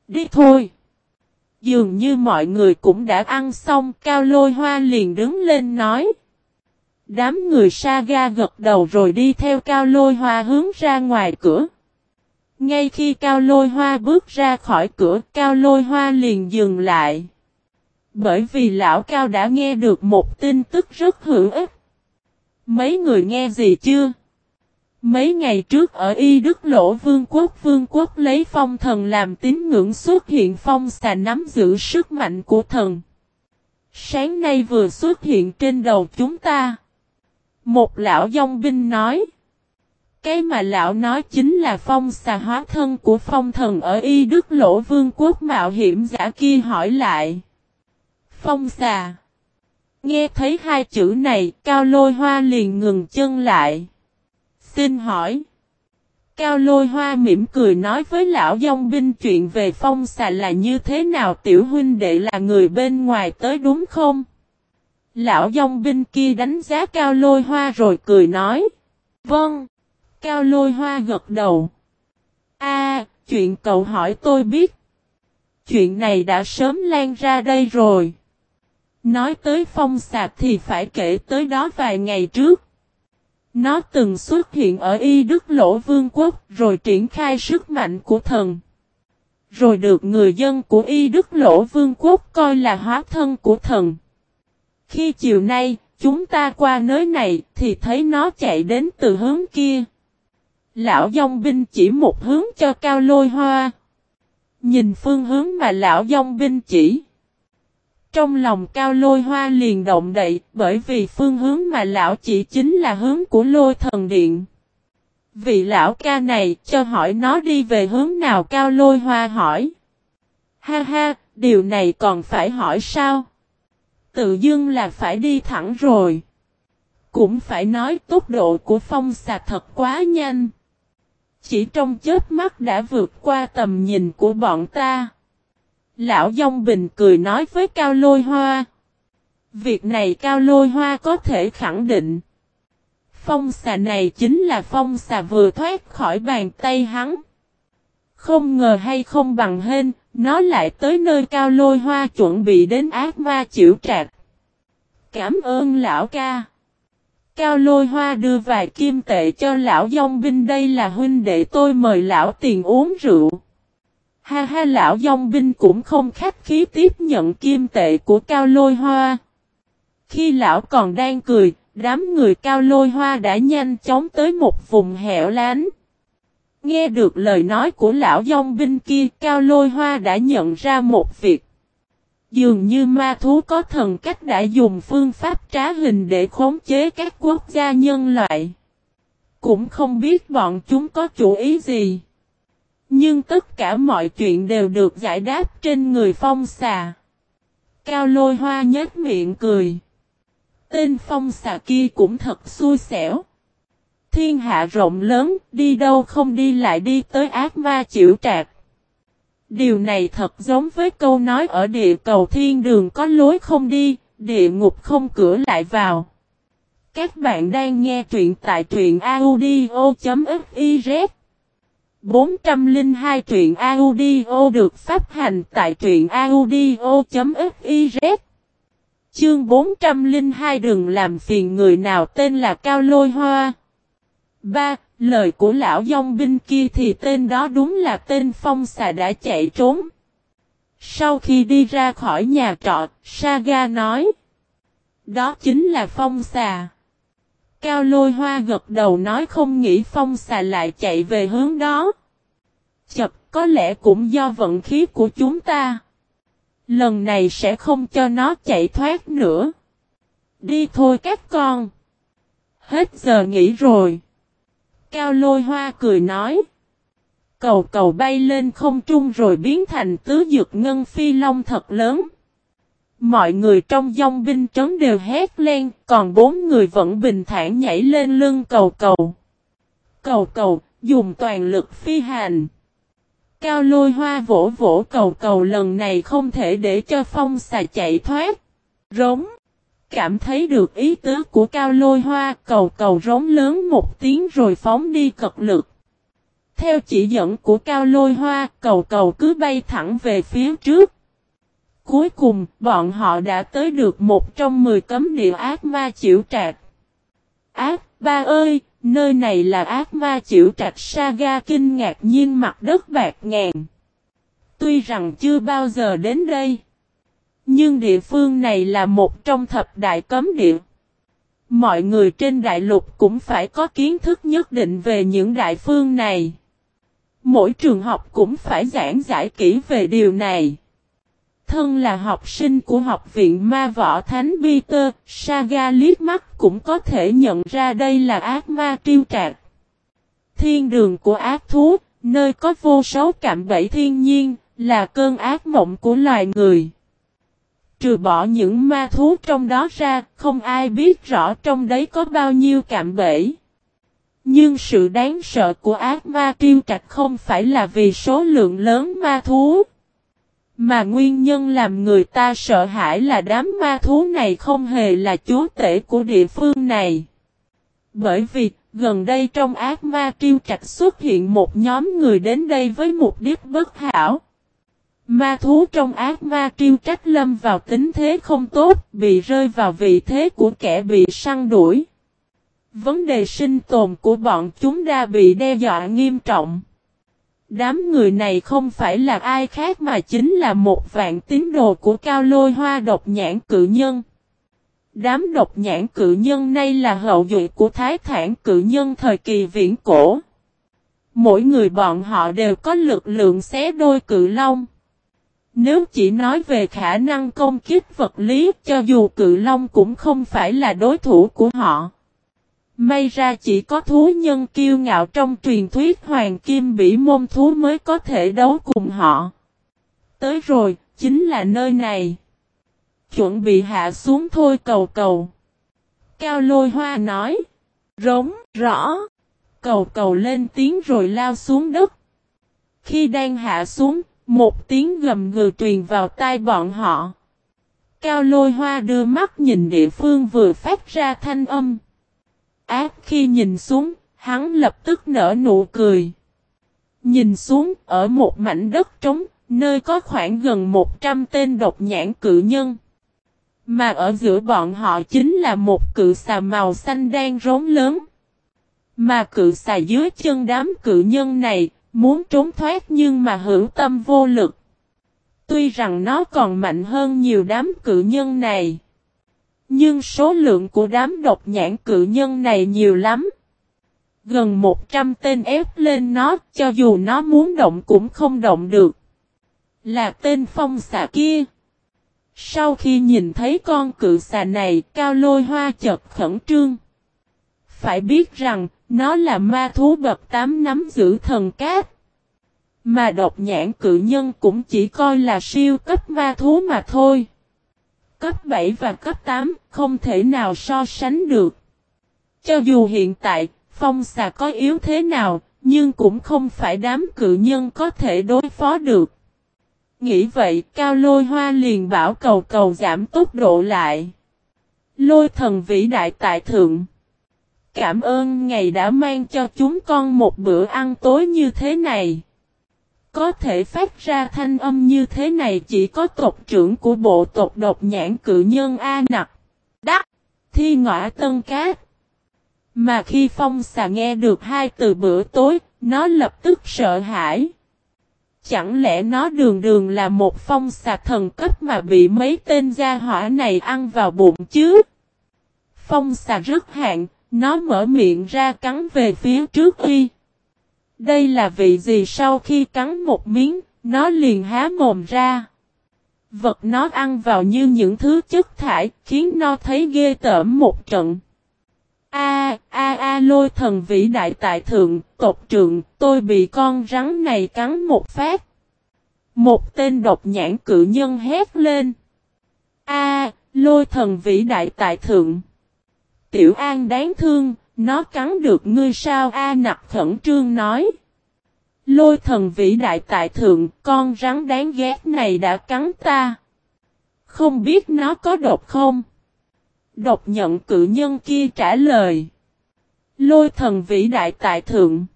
Đi thôi. Dường như mọi người cũng đã ăn xong, cao lôi hoa liền đứng lên nói. Đám người Saga gật đầu rồi đi theo cao lôi hoa hướng ra ngoài cửa. Ngay khi cao lôi hoa bước ra khỏi cửa, cao lôi hoa liền dừng lại. Bởi vì lão cao đã nghe được một tin tức rất hữu ích. Mấy người nghe gì chưa? Mấy ngày trước ở Y Đức Lỗ Vương quốc Vương quốc lấy phong thần làm tín ngưỡng xuất hiện phong xà nắm giữ sức mạnh của thần. Sáng nay vừa xuất hiện trên đầu chúng ta. Một lão dông binh nói. Cái mà lão nói chính là phong xà hóa thân của phong thần ở Y Đức Lỗ Vương quốc mạo hiểm giả kia hỏi lại. Phong xà. Nghe thấy hai chữ này, cao lôi hoa liền ngừng chân lại. Xin hỏi. Cao lôi hoa mỉm cười nói với lão dông binh chuyện về phong xà là như thế nào tiểu huynh đệ là người bên ngoài tới đúng không? Lão dông binh kia đánh giá cao lôi hoa rồi cười nói. Vâng. Cao lôi hoa gật đầu. A, chuyện cậu hỏi tôi biết. Chuyện này đã sớm lan ra đây rồi. Nói tới phong sạc thì phải kể tới đó vài ngày trước. Nó từng xuất hiện ở Y Đức Lỗ Vương quốc rồi triển khai sức mạnh của thần. Rồi được người dân của Y Đức Lỗ Vương quốc coi là hóa thân của thần. Khi chiều nay, chúng ta qua nơi này thì thấy nó chạy đến từ hướng kia. Lão dông binh chỉ một hướng cho cao lôi hoa. Nhìn phương hướng mà lão dông binh chỉ. Trong lòng cao lôi hoa liền động đậy bởi vì phương hướng mà lão chỉ chính là hướng của lôi thần điện. Vị lão ca này cho hỏi nó đi về hướng nào cao lôi hoa hỏi. Ha ha, điều này còn phải hỏi sao? Tự dưng là phải đi thẳng rồi. Cũng phải nói tốc độ của phong xà thật quá nhanh. Chỉ trong chớp mắt đã vượt qua tầm nhìn của bọn ta. Lão Dông Bình cười nói với Cao Lôi Hoa. Việc này Cao Lôi Hoa có thể khẳng định. Phong xà này chính là phong xà vừa thoát khỏi bàn tay hắn. Không ngờ hay không bằng hên, nó lại tới nơi Cao Lôi Hoa chuẩn bị đến ác ma chịu trạc. Cảm ơn lão ca. Cao lôi hoa đưa vài kim tệ cho lão dông binh đây là huynh đệ tôi mời lão tiền uống rượu. Ha ha lão dông binh cũng không khách khí tiếp nhận kim tệ của cao lôi hoa. Khi lão còn đang cười, đám người cao lôi hoa đã nhanh chóng tới một vùng hẻo lánh. Nghe được lời nói của lão dông binh kia, cao lôi hoa đã nhận ra một việc. Dường như ma thú có thần cách đã dùng phương pháp trá hình để khống chế các quốc gia nhân loại. Cũng không biết bọn chúng có chủ ý gì. Nhưng tất cả mọi chuyện đều được giải đáp trên người phong xà. Cao lôi hoa nhếch miệng cười. Tên phong xà kia cũng thật xui xẻo. Thiên hạ rộng lớn, đi đâu không đi lại đi tới ác ma chịu trạc. Điều này thật giống với câu nói ở địa cầu thiên đường có lối không đi, địa ngục không cửa lại vào. Các bạn đang nghe truyện tại truyện audio.fif 402 truyện audio được phát hành tại truyện audio.fiz Chương 402 đừng làm phiền người nào tên là Cao Lôi Hoa 3. Lời của lão dông binh kia thì tên đó đúng là tên phong xà đã chạy trốn. Sau khi đi ra khỏi nhà trọ, Saga nói. Đó chính là phong xà. Cao lôi hoa gật đầu nói không nghĩ phong xà lại chạy về hướng đó. Chập, có lẽ cũng do vận khí của chúng ta. Lần này sẽ không cho nó chạy thoát nữa. Đi thôi các con. Hết giờ nghỉ rồi. Cao lôi hoa cười nói. Cầu cầu bay lên không trung rồi biến thành tứ dược ngân phi long thật lớn. Mọi người trong dòng binh trấn đều hét lên, còn bốn người vẫn bình thản nhảy lên lưng cầu cầu. Cầu cầu, dùng toàn lực phi hành. Cao lôi hoa vỗ vỗ cầu cầu lần này không thể để cho phong xà chạy thoát. Rống. Cảm thấy được ý tứ của cao lôi hoa cầu cầu rống lớn một tiếng rồi phóng đi cật lực. Theo chỉ dẫn của cao lôi hoa cầu cầu cứ bay thẳng về phía trước. Cuối cùng bọn họ đã tới được một trong mười cấm địa ác ma chịu trạc. Ác ba ơi, nơi này là ác ma chịu trạch saga kinh ngạc nhiên mặt đất bạc ngàn. Tuy rằng chưa bao giờ đến đây. Nhưng địa phương này là một trong thập đại cấm địa. Mọi người trên đại lục cũng phải có kiến thức nhất định về những đại phương này. Mỗi trường học cũng phải giảng giải kỹ về điều này. Thân là học sinh của học viện ma võ Thánh Peter, Saga liếc mắt cũng có thể nhận ra đây là ác ma triêu trạc. Thiên đường của ác thú, nơi có vô số cạm bẫy thiên nhiên, là cơn ác mộng của loài người. Trừ bỏ những ma thú trong đó ra, không ai biết rõ trong đấy có bao nhiêu cạm bẫy. Nhưng sự đáng sợ của ác ma triêu trạch không phải là vì số lượng lớn ma thú, mà nguyên nhân làm người ta sợ hãi là đám ma thú này không hề là chúa tể của địa phương này. Bởi vì, gần đây trong ác ma triêu trạch xuất hiện một nhóm người đến đây với mục đích bất hảo. Ma thú trong ác ma triêu trách lâm vào tính thế không tốt, bị rơi vào vị thế của kẻ bị săn đuổi. Vấn đề sinh tồn của bọn chúng đã bị đe dọa nghiêm trọng. Đám người này không phải là ai khác mà chính là một vạn tín đồ của cao lôi hoa độc nhãn cự nhân. Đám độc nhãn cự nhân này là hậu duệ của thái thản cự nhân thời kỳ viễn cổ. Mỗi người bọn họ đều có lực lượng xé đôi cự long. Nếu chỉ nói về khả năng công kích vật lý, cho dù cự long cũng không phải là đối thủ của họ. May ra chỉ có thú nhân kiêu ngạo trong truyền thuyết hoàng kim bỉ môn thú mới có thể đấu cùng họ. Tới rồi, chính là nơi này. Chuẩn bị hạ xuống thôi cầu cầu. Cao lôi hoa nói. Rống, rõ. Cầu cầu lên tiếng rồi lao xuống đất. Khi đang hạ xuống, một tiếng gầm gừ truyền vào tai bọn họ. Cao lôi hoa đưa mắt nhìn địa phương vừa phát ra thanh âm. Ác khi nhìn xuống, hắn lập tức nở nụ cười. Nhìn xuống ở một mảnh đất trống, nơi có khoảng gần 100 tên độc nhãn cự nhân. Mà ở giữa bọn họ chính là một cự xà màu xanh đen rốn lớn. Mà cự xà dưới chân đám cự nhân này, muốn trốn thoát nhưng mà hữu tâm vô lực. Tuy rằng nó còn mạnh hơn nhiều đám cự nhân này. Nhưng số lượng của đám độc nhãn cự nhân này nhiều lắm. Gần 100 tên ép lên nó, cho dù nó muốn động cũng không động được. Là tên phong xạ kia. Sau khi nhìn thấy con cự xà này, cao lôi hoa chợt khẩn trương. Phải biết rằng, nó là ma thú bậc tám nắm giữ thần cát. Mà độc nhãn cự nhân cũng chỉ coi là siêu cấp ma thú mà thôi. Cấp 7 và cấp 8 không thể nào so sánh được. Cho dù hiện tại, phong xà có yếu thế nào, nhưng cũng không phải đám cự nhân có thể đối phó được. Nghĩ vậy, cao lôi hoa liền bảo cầu cầu giảm tốc độ lại. Lôi thần vĩ đại tại thượng. Cảm ơn ngày đã mang cho chúng con một bữa ăn tối như thế này. Có thể phát ra thanh âm như thế này chỉ có tộc trưởng của bộ tộc độc nhãn cự nhân A nặc. Đắc, thi ngõa tân cát. Mà khi phong xà nghe được hai từ bữa tối, nó lập tức sợ hãi. Chẳng lẽ nó đường đường là một phong xà thần cấp mà bị mấy tên gia hỏa này ăn vào bụng chứ? Phong xà rất hạn, nó mở miệng ra cắn về phía trước y. Đây là vị gì sau khi cắn một miếng, nó liền há mồm ra. Vật nó ăn vào như những thứ chất thải, khiến nó thấy ghê tởm một trận. A a a lôi thần vĩ đại tại thượng, tộc trưởng, tôi bị con rắn này cắn một phát. Một tên độc nhãn cự nhân hét lên. A lôi thần vĩ đại tại thượng. Tiểu An đáng thương, nó cắn được ngươi sao A nặc khẩn trương nói. Lôi thần vĩ đại tại thượng, con rắn đáng ghét này đã cắn ta. Không biết nó có độc không? Độc nhận cự nhân kia trả lời. Lôi thần vĩ đại tại thượng.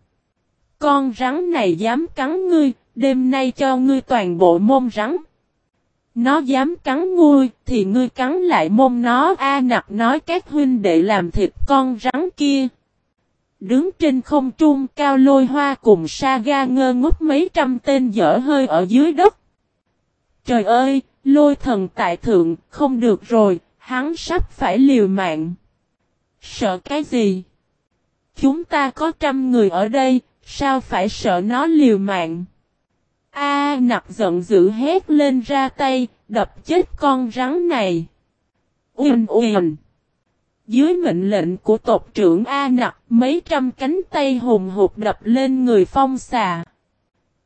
Con rắn này dám cắn ngươi, đêm nay cho ngươi toàn bộ môn rắn. Nó dám cắn ngươi, thì ngươi cắn lại mông nó. A nặc nói các huynh đệ làm thịt con rắn kia. Đứng trên không trung cao lôi hoa cùng Saga ngơ ngút mấy trăm tên dở hơi ở dưới đất. Trời ơi, lôi thần tại thượng, không được rồi, hắn sắp phải liều mạng. Sợ cái gì? Chúng ta có trăm người ở đây, sao phải sợ nó liều mạng? A nặc giận dữ hét lên ra tay, đập chết con rắn này. Uyên uyên. Dưới mệnh lệnh của tộc trưởng A nặc, mấy trăm cánh tay hùng hụt đập lên người phong xà.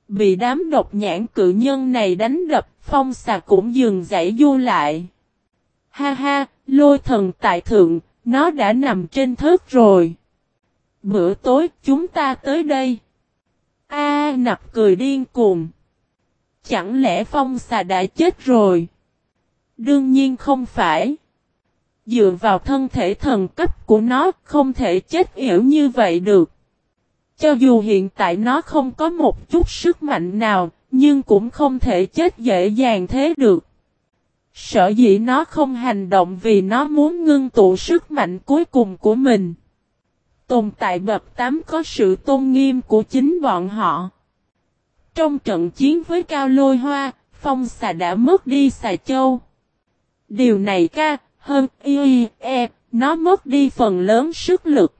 Bị đám độc nhãn cự nhân này đánh đập, phong xà cũng dừng giải du lại. Ha ha, lôi thần tại thượng, nó đã nằm trên thớt rồi. Bữa tối chúng ta tới đây. A nặc cười điên cuồng chẳng lẽ phong xà đã chết rồi? Đương nhiên không phải. Dựa vào thân thể thần cấp của nó không thể chết yểu như vậy được. Cho dù hiện tại nó không có một chút sức mạnh nào, nhưng cũng không thể chết dễ dàng thế được. Sở dĩ nó không hành động vì nó muốn ngưng tụ sức mạnh cuối cùng của mình. Tồn tại bậc 8 có sự tôn nghiêm của chính bọn họ. Trong trận chiến với Cao Lôi Hoa, Phong xà đã mất đi xà châu. Điều này ca, hơn y, e, nó mất đi phần lớn sức lực.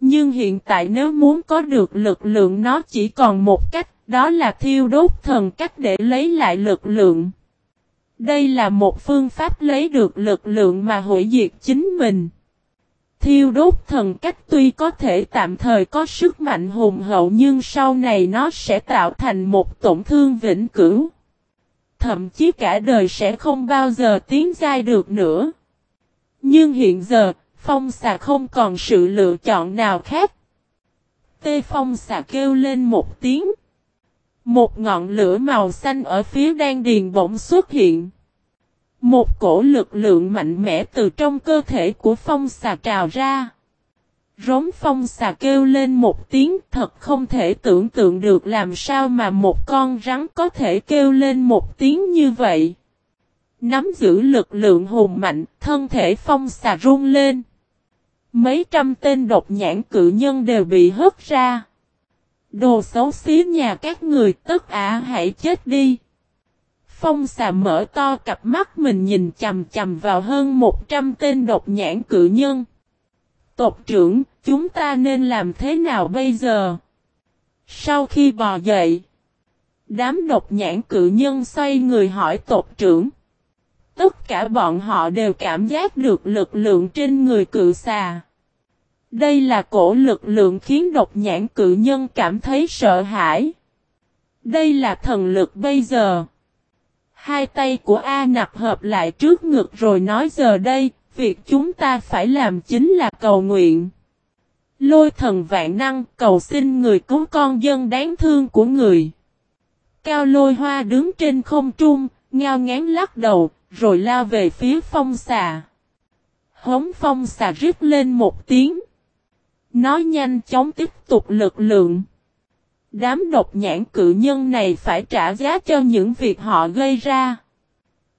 Nhưng hiện tại nếu muốn có được lực lượng nó chỉ còn một cách, đó là thiêu đốt thần cách để lấy lại lực lượng. Đây là một phương pháp lấy được lực lượng mà hủy diệt chính mình. Thiêu đốt thần cách tuy có thể tạm thời có sức mạnh hùng hậu nhưng sau này nó sẽ tạo thành một tổn thương vĩnh cửu. Thậm chí cả đời sẽ không bao giờ tiến giai được nữa. Nhưng hiện giờ, phong xà không còn sự lựa chọn nào khác. Tê phong xà kêu lên một tiếng. Một ngọn lửa màu xanh ở phía đan điền bỗng xuất hiện. Một cổ lực lượng mạnh mẽ từ trong cơ thể của phong xà trào ra. Rống phong xà kêu lên một tiếng thật không thể tưởng tượng được làm sao mà một con rắn có thể kêu lên một tiếng như vậy. Nắm giữ lực lượng hùng mạnh, thân thể phong xà run lên. Mấy trăm tên độc nhãn cự nhân đều bị hất ra. Đồ xấu xí nhà các người tất ả hãy chết đi. Phong xà mở to cặp mắt mình nhìn chầm chầm vào hơn 100 tên độc nhãn cự nhân. Tộc trưởng, chúng ta nên làm thế nào bây giờ? Sau khi bò dậy, đám độc nhãn cự nhân xoay người hỏi tộc trưởng. Tất cả bọn họ đều cảm giác được lực lượng trên người cự xà. Đây là cổ lực lượng khiến độc nhãn cự nhân cảm thấy sợ hãi. Đây là thần lực bây giờ. Hai tay của A nạp hợp lại trước ngực rồi nói giờ đây, việc chúng ta phải làm chính là cầu nguyện. Lôi thần vạn năng cầu xin người cứu con dân đáng thương của người. Cao lôi hoa đứng trên không trung, ngao ngán lắc đầu, rồi lao về phía phong xà. Hống phong xà rít lên một tiếng. Nó nhanh chóng tiếp tục lực lượng. Đám độc nhãn cự nhân này phải trả giá cho những việc họ gây ra.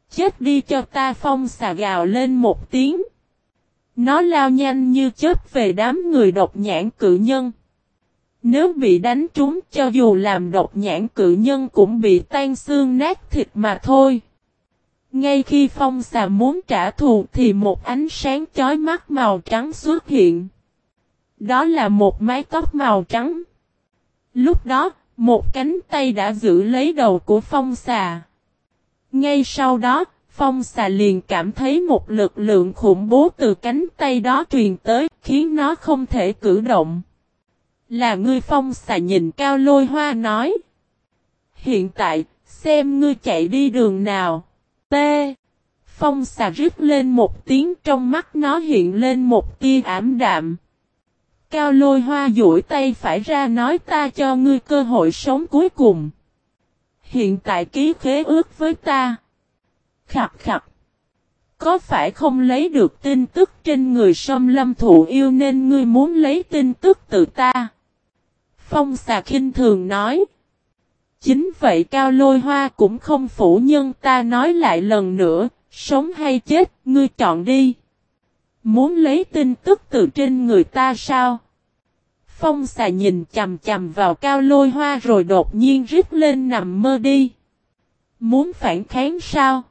Chết đi cho ta phong xà gào lên một tiếng. Nó lao nhanh như chớp về đám người độc nhãn cự nhân. Nếu bị đánh trúng cho dù làm độc nhãn cự nhân cũng bị tan xương nát thịt mà thôi. Ngay khi phong xà muốn trả thù thì một ánh sáng chói mắt màu trắng xuất hiện. Đó là một mái tóc màu trắng. Lúc đó, một cánh tay đã giữ lấy đầu của phong xà. Ngay sau đó, phong xà liền cảm thấy một lực lượng khủng bố từ cánh tay đó truyền tới, khiến nó không thể cử động. Là ngươi phong xà nhìn cao lôi hoa nói. Hiện tại, xem ngươi chạy đi đường nào. T. Phong xà rít lên một tiếng trong mắt nó hiện lên một tia ảm đạm. Cao lôi hoa duỗi tay phải ra nói ta cho ngươi cơ hội sống cuối cùng. Hiện tại ký khế ước với ta. Khặt khặt. Có phải không lấy được tin tức trên người sâm lâm thụ yêu nên ngươi muốn lấy tin tức từ ta? Phong xà khinh thường nói. Chính vậy Cao Lôi Hoa cũng không phủ nhân ta nói lại lần nữa, sống hay chết, ngươi chọn đi. Muốn lấy tin tức từ trên người ta sao? Phong xà nhìn chầm chầm vào cao lôi hoa rồi đột nhiên rít lên nằm mơ đi. Muốn phản kháng sao?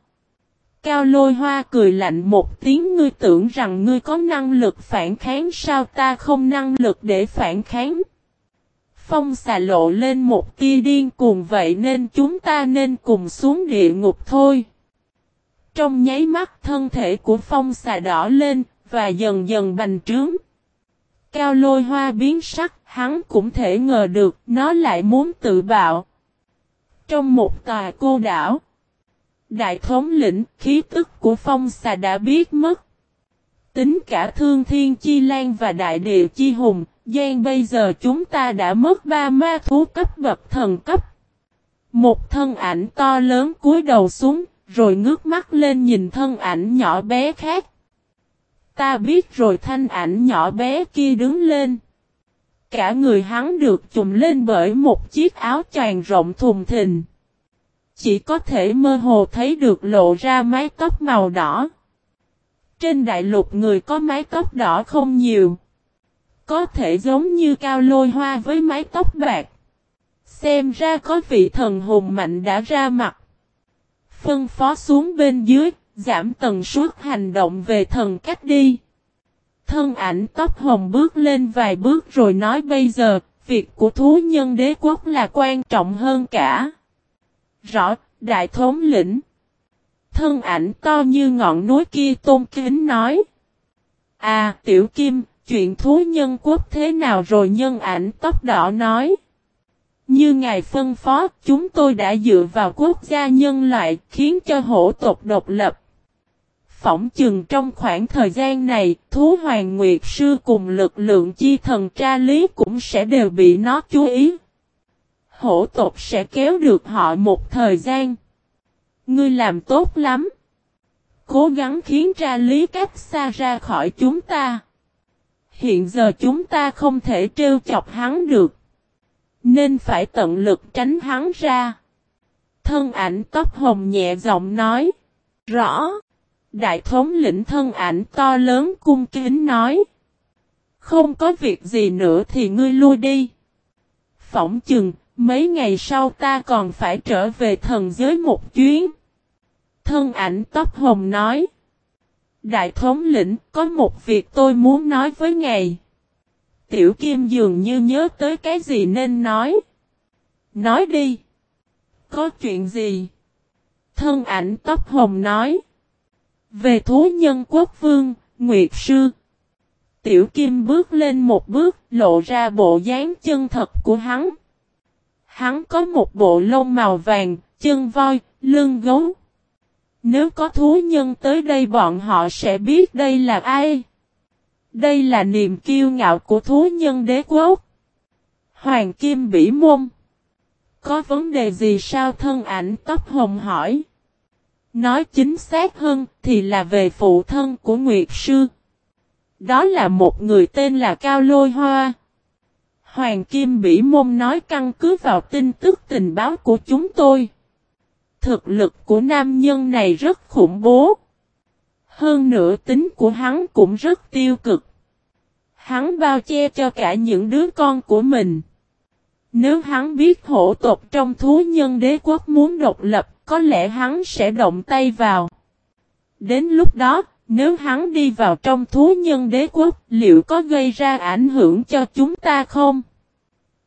Cao lôi hoa cười lạnh một tiếng, ngươi tưởng rằng ngươi có năng lực phản kháng sao ta không năng lực để phản kháng. Phong xà lộ lên một tia điên cuồng, vậy nên chúng ta nên cùng xuống địa ngục thôi. Trong nháy mắt, thân thể của phong xà đỏ lên và dần dần bành trướng. Cao lôi hoa biến sắc, hắn cũng thể ngờ được nó lại muốn tự bạo. Trong một tòa cô đảo, đại thống lĩnh khí tức của phong xà đã biết mất. Tính cả thương thiên chi lan và đại địa chi hùng, gian bây giờ chúng ta đã mất ba ma thú cấp bậc thần cấp. Một thân ảnh to lớn cúi đầu xuống, rồi ngước mắt lên nhìn thân ảnh nhỏ bé khác. Ta biết rồi thanh ảnh nhỏ bé kia đứng lên. Cả người hắn được trùm lên bởi một chiếc áo choàng rộng thùng thình. Chỉ có thể mơ hồ thấy được lộ ra mái tóc màu đỏ. Trên đại lục người có mái tóc đỏ không nhiều. Có thể giống như cao lôi hoa với mái tóc bạc. Xem ra có vị thần hùng mạnh đã ra mặt. Phân phó xuống bên dưới, giảm tần suất hành động về thần cách đi. Thân ảnh tóc hồng bước lên vài bước rồi nói bây giờ, việc của thú nhân đế quốc là quan trọng hơn cả. Rõ, đại thống lĩnh. Thân ảnh to như ngọn núi kia tôn kính nói. À, tiểu kim, chuyện thú nhân quốc thế nào rồi nhân ảnh tóc đỏ nói. Như ngài phân phó, chúng tôi đã dựa vào quốc gia nhân loại khiến cho hổ tộc độc lập. Phỏng chừng trong khoảng thời gian này, thú hoàng nguyệt sư cùng lực lượng chi thần tra lý cũng sẽ đều bị nó chú ý. Hổ tộc sẽ kéo được họ một thời gian. Ngươi làm tốt lắm. Cố gắng khiến tra lý cách xa ra khỏi chúng ta. Hiện giờ chúng ta không thể trêu chọc hắn được. Nên phải tận lực tránh hắn ra. Thân ảnh tóc hồng nhẹ giọng nói. Rõ. Đại thống lĩnh thân ảnh to lớn cung kính nói. Không có việc gì nữa thì ngươi lui đi. Phỏng chừng, mấy ngày sau ta còn phải trở về thần giới một chuyến. Thân ảnh tóc hồng nói. Đại thống lĩnh, có một việc tôi muốn nói với ngài. Tiểu Kim dường như nhớ tới cái gì nên nói. Nói đi. Có chuyện gì? Thân ảnh tóc hồng nói. Về thú nhân quốc vương, Nguyệt Sư. Tiểu Kim bước lên một bước, lộ ra bộ dáng chân thật của hắn. Hắn có một bộ lông màu vàng, chân voi, lưng gấu. Nếu có thú nhân tới đây bọn họ sẽ biết đây là ai. Đây là niềm kiêu ngạo của thú nhân đế quốc. Hoàng Kim Bỉ Môn. Có vấn đề gì sao thân ảnh tóc hồng hỏi? Nói chính xác hơn thì là về phụ thân của Nguyệt Sư. Đó là một người tên là Cao Lôi Hoa. Hoàng Kim Bỉ Môn nói căn cứ vào tin tức tình báo của chúng tôi. Thực lực của nam nhân này rất khủng bố. Hơn nữa tính của hắn cũng rất tiêu cực. Hắn bao che cho cả những đứa con của mình. Nếu hắn biết hổ tộc trong thú nhân đế quốc muốn độc lập, có lẽ hắn sẽ động tay vào. Đến lúc đó, nếu hắn đi vào trong thú nhân đế quốc, liệu có gây ra ảnh hưởng cho chúng ta không?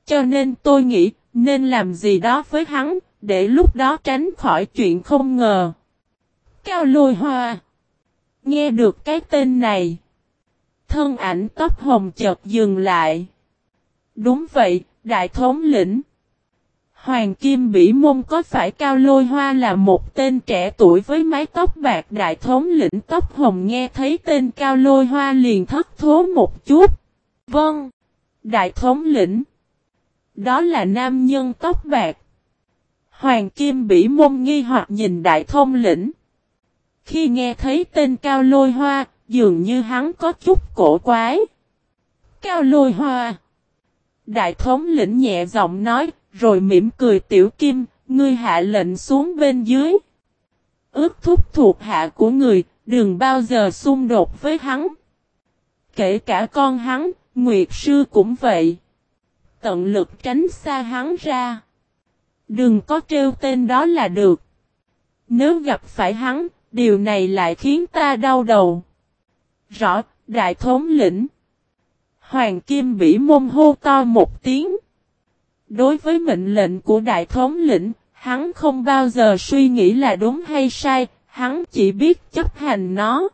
Cho nên tôi nghĩ, nên làm gì đó với hắn, để lúc đó tránh khỏi chuyện không ngờ. Cao lôi hoa. Nghe được cái tên này. Thân ảnh tóc hồng chợt dừng lại. Đúng vậy, đại thống lĩnh. Hoàng Kim Bỉ Môn có phải Cao Lôi Hoa là một tên trẻ tuổi với mái tóc bạc đại thống lĩnh tóc hồng nghe thấy tên Cao Lôi Hoa liền thất thố một chút. Vâng, đại thống lĩnh. Đó là nam nhân tóc bạc. Hoàng Kim Bỉ Môn nghi hoặc nhìn đại thống lĩnh. Khi nghe thấy tên Cao Lôi Hoa, dường như hắn có chút cổ quái. Cao Lôi Hoa. Đại thống lĩnh nhẹ giọng nói, rồi mỉm cười tiểu kim, ngươi hạ lệnh xuống bên dưới. Ước thúc thuộc hạ của người, đừng bao giờ xung đột với hắn. Kể cả con hắn, Nguyệt Sư cũng vậy. Tận lực tránh xa hắn ra. Đừng có trêu tên đó là được. Nếu gặp phải hắn, điều này lại khiến ta đau đầu. Rõ, đại thống lĩnh. Hoàng Kim Bỉ môn hô to một tiếng. Đối với mệnh lệnh của đại thống lĩnh, hắn không bao giờ suy nghĩ là đúng hay sai, hắn chỉ biết chấp hành nó.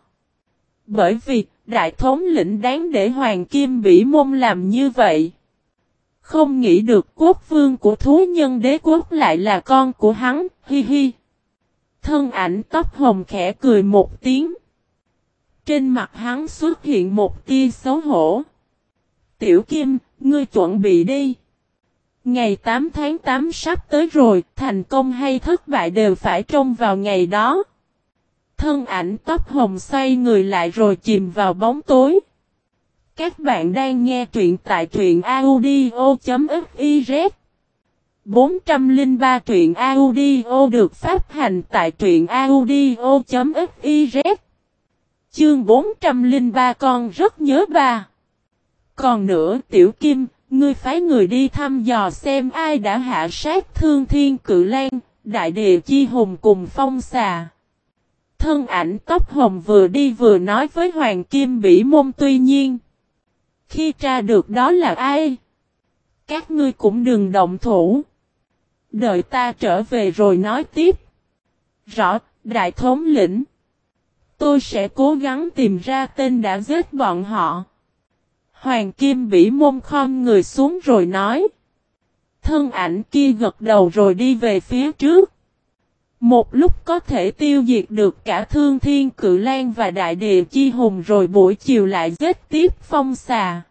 Bởi vì, đại thống lĩnh đáng để Hoàng Kim Bỉ môn làm như vậy. Không nghĩ được quốc vương của thú nhân đế quốc lại là con của hắn, hi hi. Thân ảnh tóc hồng khẽ cười một tiếng. Trên mặt hắn xuất hiện một tia xấu hổ. Tiểu Kim, ngươi chuẩn bị đi. Ngày 8 tháng 8 sắp tới rồi, thành công hay thất bại đều phải trông vào ngày đó. Thân ảnh tóc hồng xoay người lại rồi chìm vào bóng tối. Các bạn đang nghe truyện tại truyện audio.fiz 403 truyện audio được phát hành tại truyện audio.fiz Chương 403 con rất nhớ ba. Còn nữa tiểu kim, ngươi phái người đi thăm dò xem ai đã hạ sát thương thiên cự lan, đại địa chi hùng cùng phong xà. Thân ảnh tóc hồng vừa đi vừa nói với Hoàng Kim Bỉ Môn tuy nhiên. Khi tra được đó là ai? Các ngươi cũng đừng động thủ. Đợi ta trở về rồi nói tiếp. Rõ, đại thống lĩnh. Tôi sẽ cố gắng tìm ra tên đã giết bọn họ. Hoàng Kim Bỉ môn khom người xuống rồi nói. Thân ảnh kia gật đầu rồi đi về phía trước. Một lúc có thể tiêu diệt được cả thương thiên cự lan và đại địa chi hùng rồi buổi chiều lại giết tiếp phong xà.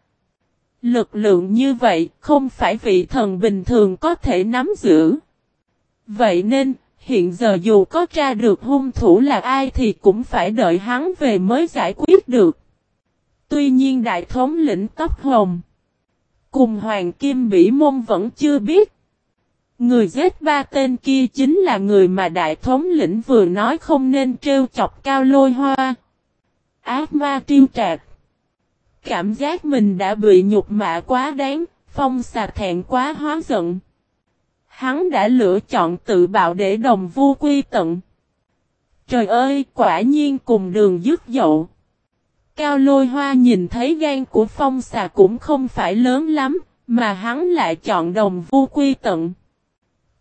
Lực lượng như vậy không phải vị thần bình thường có thể nắm giữ. Vậy nên, hiện giờ dù có tra được hung thủ là ai thì cũng phải đợi hắn về mới giải quyết được. Tuy nhiên đại thống lĩnh tóc hồng cùng Hoàng Kim Bỉ Môn vẫn chưa biết. Người giết ba tên kia chính là người mà đại thống lĩnh vừa nói không nên trêu chọc cao lôi hoa. Ác ma triêu trạc. Cảm giác mình đã bị nhục mạ quá đáng, phong xà thẹn quá hóa giận. Hắn đã lựa chọn tự bạo để đồng vu quy tận. Trời ơi, quả nhiên cùng đường dứt dậu. Cao lôi hoa nhìn thấy gan của phong xà cũng không phải lớn lắm, mà hắn lại chọn đồng vu quy tận.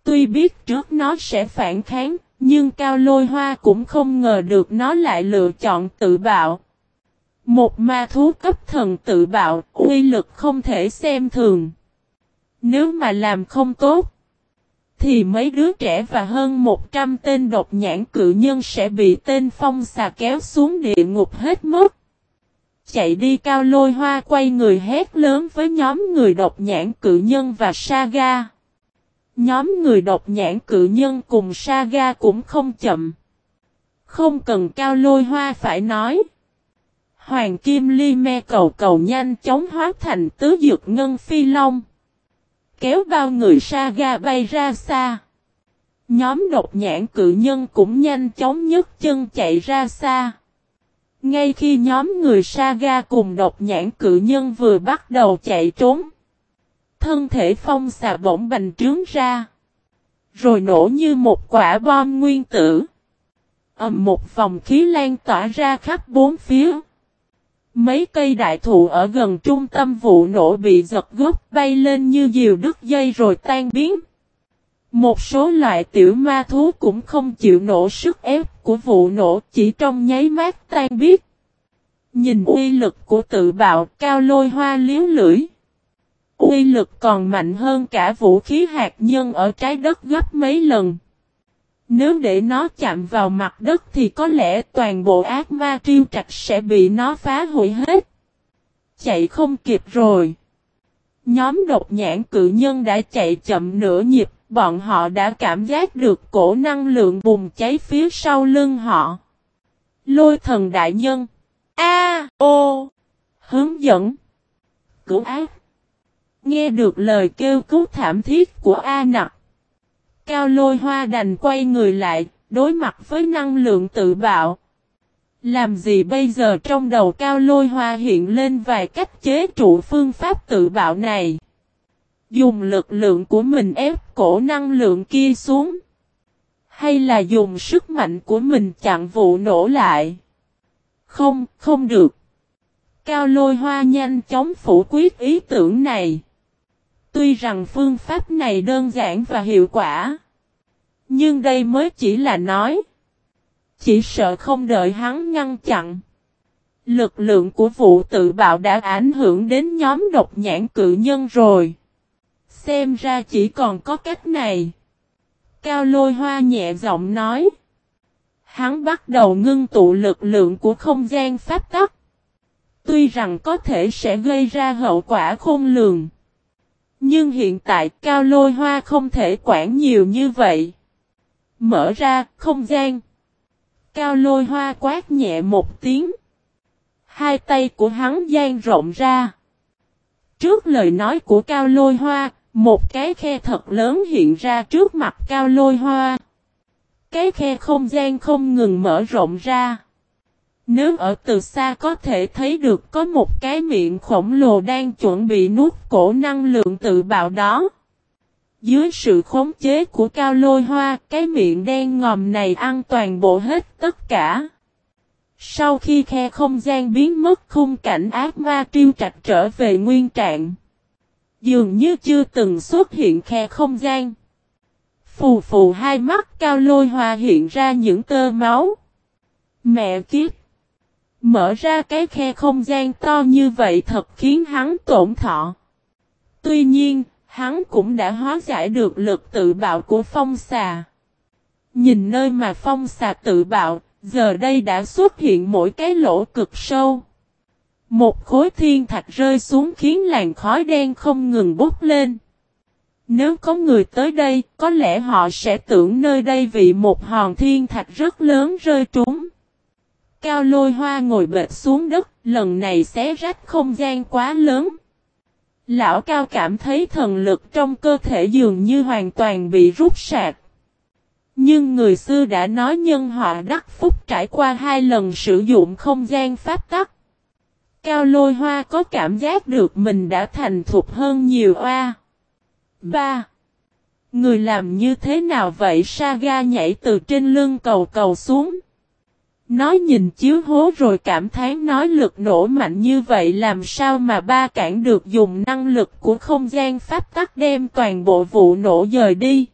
Tuy biết trước nó sẽ phản kháng, nhưng cao lôi hoa cũng không ngờ được nó lại lựa chọn tự bạo. Một ma thú cấp thần tự bạo, uy lực không thể xem thường. Nếu mà làm không tốt, thì mấy đứa trẻ và hơn 100 tên độc nhãn cự nhân sẽ bị tên phong xà kéo xuống địa ngục hết mất. Chạy đi cao lôi hoa quay người hét lớn với nhóm người độc nhãn cự nhân và saga. Nhóm người độc nhãn cự nhân cùng saga cũng không chậm. Không cần cao lôi hoa phải nói. Hoàng Kim Ly me cầu cầu nhanh chóng hóa thành tứ dược ngân phi long. Kéo bao người saga bay ra xa. Nhóm độc nhãn cự nhân cũng nhanh chóng nhấc chân chạy ra xa. Ngay khi nhóm người Saga cùng độc nhãn cự nhân vừa bắt đầu chạy trốn. Thân thể phong xà bỗng bành trướng ra. Rồi nổ như một quả bom nguyên tử. Ẩm một vòng khí lan tỏa ra khắp bốn phía. Mấy cây đại thụ ở gần trung tâm vụ nổ bị giật gốc bay lên như diều đứt dây rồi tan biến. Một số loại tiểu ma thú cũng không chịu nổ sức ép của vụ nổ chỉ trong nháy mắt tan biết. Nhìn uy lực của tự bạo cao lôi hoa liếu lưỡi. Uy lực còn mạnh hơn cả vũ khí hạt nhân ở trái đất gấp mấy lần. Nếu để nó chạm vào mặt đất thì có lẽ toàn bộ ác ma triêu trạch sẽ bị nó phá hủy hết. Chạy không kịp rồi. Nhóm độc nhãn cự nhân đã chạy chậm nửa nhịp, bọn họ đã cảm giác được cổ năng lượng bùng cháy phía sau lưng họ. Lôi thần đại nhân. A, ô. Hướng dẫn. Cứu ác. Nghe được lời kêu cứu thảm thiết của A nặc. Cao lôi hoa đành quay người lại, đối mặt với năng lượng tự bạo. Làm gì bây giờ trong đầu cao lôi hoa hiện lên vài cách chế trụ phương pháp tự bạo này. Dùng lực lượng của mình ép cổ năng lượng kia xuống. Hay là dùng sức mạnh của mình chặn vụ nổ lại. Không, không được. Cao lôi hoa nhanh chóng phủ quyết ý tưởng này. Tuy rằng phương pháp này đơn giản và hiệu quả. Nhưng đây mới chỉ là nói. Chỉ sợ không đợi hắn ngăn chặn. Lực lượng của vụ tự bạo đã ảnh hưởng đến nhóm độc nhãn cự nhân rồi. Xem ra chỉ còn có cách này. Cao lôi hoa nhẹ giọng nói. Hắn bắt đầu ngưng tụ lực lượng của không gian pháp tắc. Tuy rằng có thể sẽ gây ra hậu quả khôn lường. Nhưng hiện tại cao lôi hoa không thể quản nhiều như vậy. Mở ra không gian. Cao lôi hoa quát nhẹ một tiếng. Hai tay của hắn gian rộng ra. Trước lời nói của cao lôi hoa, một cái khe thật lớn hiện ra trước mặt cao lôi hoa. Cái khe không gian không ngừng mở rộng ra. Nếu ở từ xa có thể thấy được có một cái miệng khổng lồ đang chuẩn bị nuốt cổ năng lượng tự bạo đó. Dưới sự khống chế của cao lôi hoa, cái miệng đen ngòm này ăn toàn bộ hết tất cả. Sau khi khe không gian biến mất khung cảnh ác ma triêu trạch trở về nguyên trạng. Dường như chưa từng xuất hiện khe không gian. Phù phù hai mắt cao lôi hoa hiện ra những tơ máu. Mẹ kiếp! Mở ra cái khe không gian to như vậy thật khiến hắn tổn thọ. Tuy nhiên, hắn cũng đã hóa giải được lực tự bạo của phong xà. Nhìn nơi mà phong xà tự bạo, giờ đây đã xuất hiện mỗi cái lỗ cực sâu. Một khối thiên thạch rơi xuống khiến làn khói đen không ngừng bốc lên. Nếu có người tới đây, có lẽ họ sẽ tưởng nơi đây vì một hòn thiên thạch rất lớn rơi trúng. Cao lôi hoa ngồi bệt xuống đất, lần này xé rách không gian quá lớn. Lão Cao cảm thấy thần lực trong cơ thể dường như hoàn toàn bị rút sạc. Nhưng người xưa đã nói nhân họa đắc phúc trải qua hai lần sử dụng không gian pháp tắc. Cao lôi hoa có cảm giác được mình đã thành thục hơn nhiều oa. 3. Người làm như thế nào vậy Saga nhảy từ trên lưng cầu cầu xuống. Nó nhìn chiếu hố rồi cảm thán nói lực nổ mạnh như vậy làm sao mà ba cản được dùng năng lực của không gian pháp tắc đem toàn bộ vụ nổ dời đi.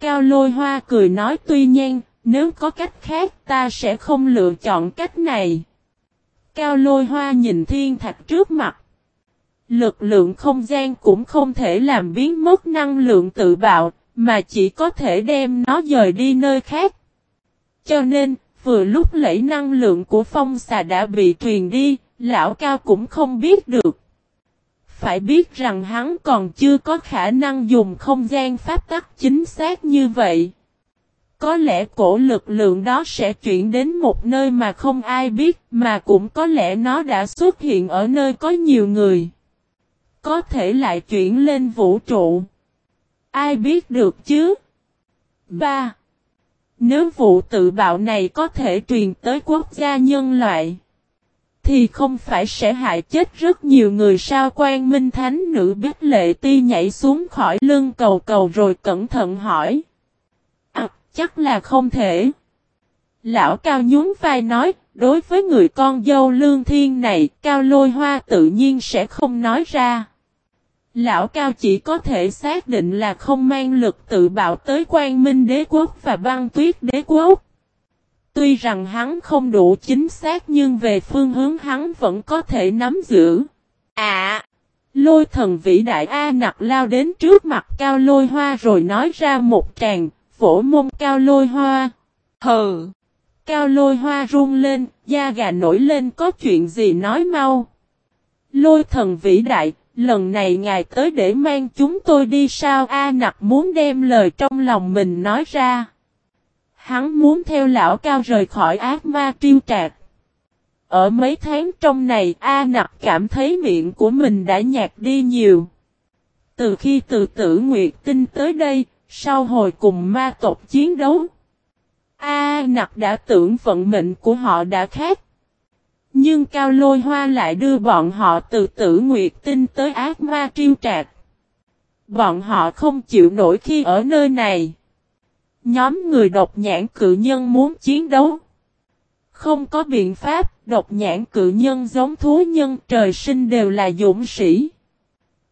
Cao lôi hoa cười nói tuy nhiên, nếu có cách khác ta sẽ không lựa chọn cách này. Cao lôi hoa nhìn thiên thạch trước mặt. Lực lượng không gian cũng không thể làm biến mất năng lượng tự bạo, mà chỉ có thể đem nó dời đi nơi khác. Cho nên, vừa lúc lẫy năng lượng của phong xà đã bị truyền đi, lão cao cũng không biết được. Phải biết rằng hắn còn chưa có khả năng dùng không gian pháp tắc chính xác như vậy. Có lẽ cổ lực lượng đó sẽ chuyển đến một nơi mà không ai biết, mà cũng có lẽ nó đã xuất hiện ở nơi có nhiều người. Có thể lại chuyển lên vũ trụ. Ai biết được chứ? 3. Nếu vụ tự bạo này có thể truyền tới quốc gia nhân loại, thì không phải sẽ hại chết rất nhiều người sao quan minh thánh nữ biết lệ ti nhảy xuống khỏi lưng cầu cầu rồi cẩn thận hỏi. Chắc là không thể. Lão Cao nhún vai nói, đối với người con dâu lương thiên này, Cao lôi hoa tự nhiên sẽ không nói ra. Lão Cao chỉ có thể xác định là không mang lực tự bạo tới quan minh đế quốc và băng tuyết đế quốc. Tuy rằng hắn không đủ chính xác nhưng về phương hướng hắn vẫn có thể nắm giữ. À! Lôi thần vĩ đại A nặc lao đến trước mặt cao lôi hoa rồi nói ra một tràng, vỗ mông cao lôi hoa. Hừ! Cao lôi hoa run lên, da gà nổi lên có chuyện gì nói mau. Lôi thần vĩ đại, lần này ngài tới để mang chúng tôi đi sao A nặc muốn đem lời trong lòng mình nói ra. Hắn muốn theo lão cao rời khỏi ác ma triêu trạc. Ở mấy tháng trong này A nặc cảm thấy miệng của mình đã nhạt đi nhiều. Từ khi từ tử Nguyệt Tinh tới đây, sau hồi cùng ma tộc chiến đấu. A nặc đã tưởng vận mệnh của họ đã khác. Nhưng Cao Lôi Hoa lại đưa bọn họ từ tử Nguyệt Tinh tới ác ma triêu trạc. Bọn họ không chịu nổi khi ở nơi này. Nhóm người độc nhãn cự nhân muốn chiến đấu. Không có biện pháp, độc nhãn cự nhân giống thú nhân trời sinh đều là dũng sĩ.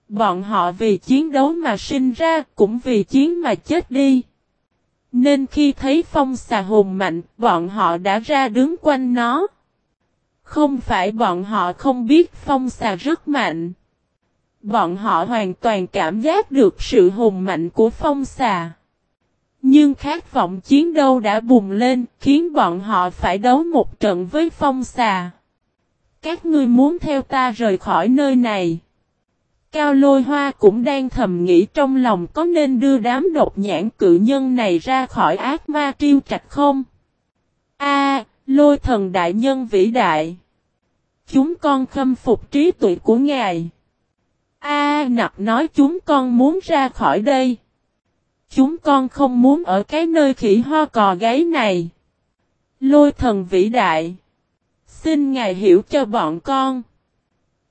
Bọn họ vì chiến đấu mà sinh ra, cũng vì chiến mà chết đi. Nên khi thấy phong xà hùng mạnh, bọn họ đã ra đứng quanh nó. Không phải bọn họ không biết phong xà rất mạnh. Bọn họ hoàn toàn cảm giác được sự hùng mạnh của phong xà. Nhưng khát vọng chiến đấu đã bùng lên, khiến bọn họ phải đấu một trận với phong xà. Các ngươi muốn theo ta rời khỏi nơi này. Cao lôi hoa cũng đang thầm nghĩ trong lòng có nên đưa đám độc nhãn cự nhân này ra khỏi ác ma triêu trạch không? A, lôi thần đại nhân vĩ đại. Chúng con khâm phục trí tuệ của ngài. A nặc nói chúng con muốn ra khỏi đây. Chúng con không muốn ở cái nơi khỉ ho cò gáy này. Lôi thần vĩ đại. Xin ngài hiểu cho bọn con.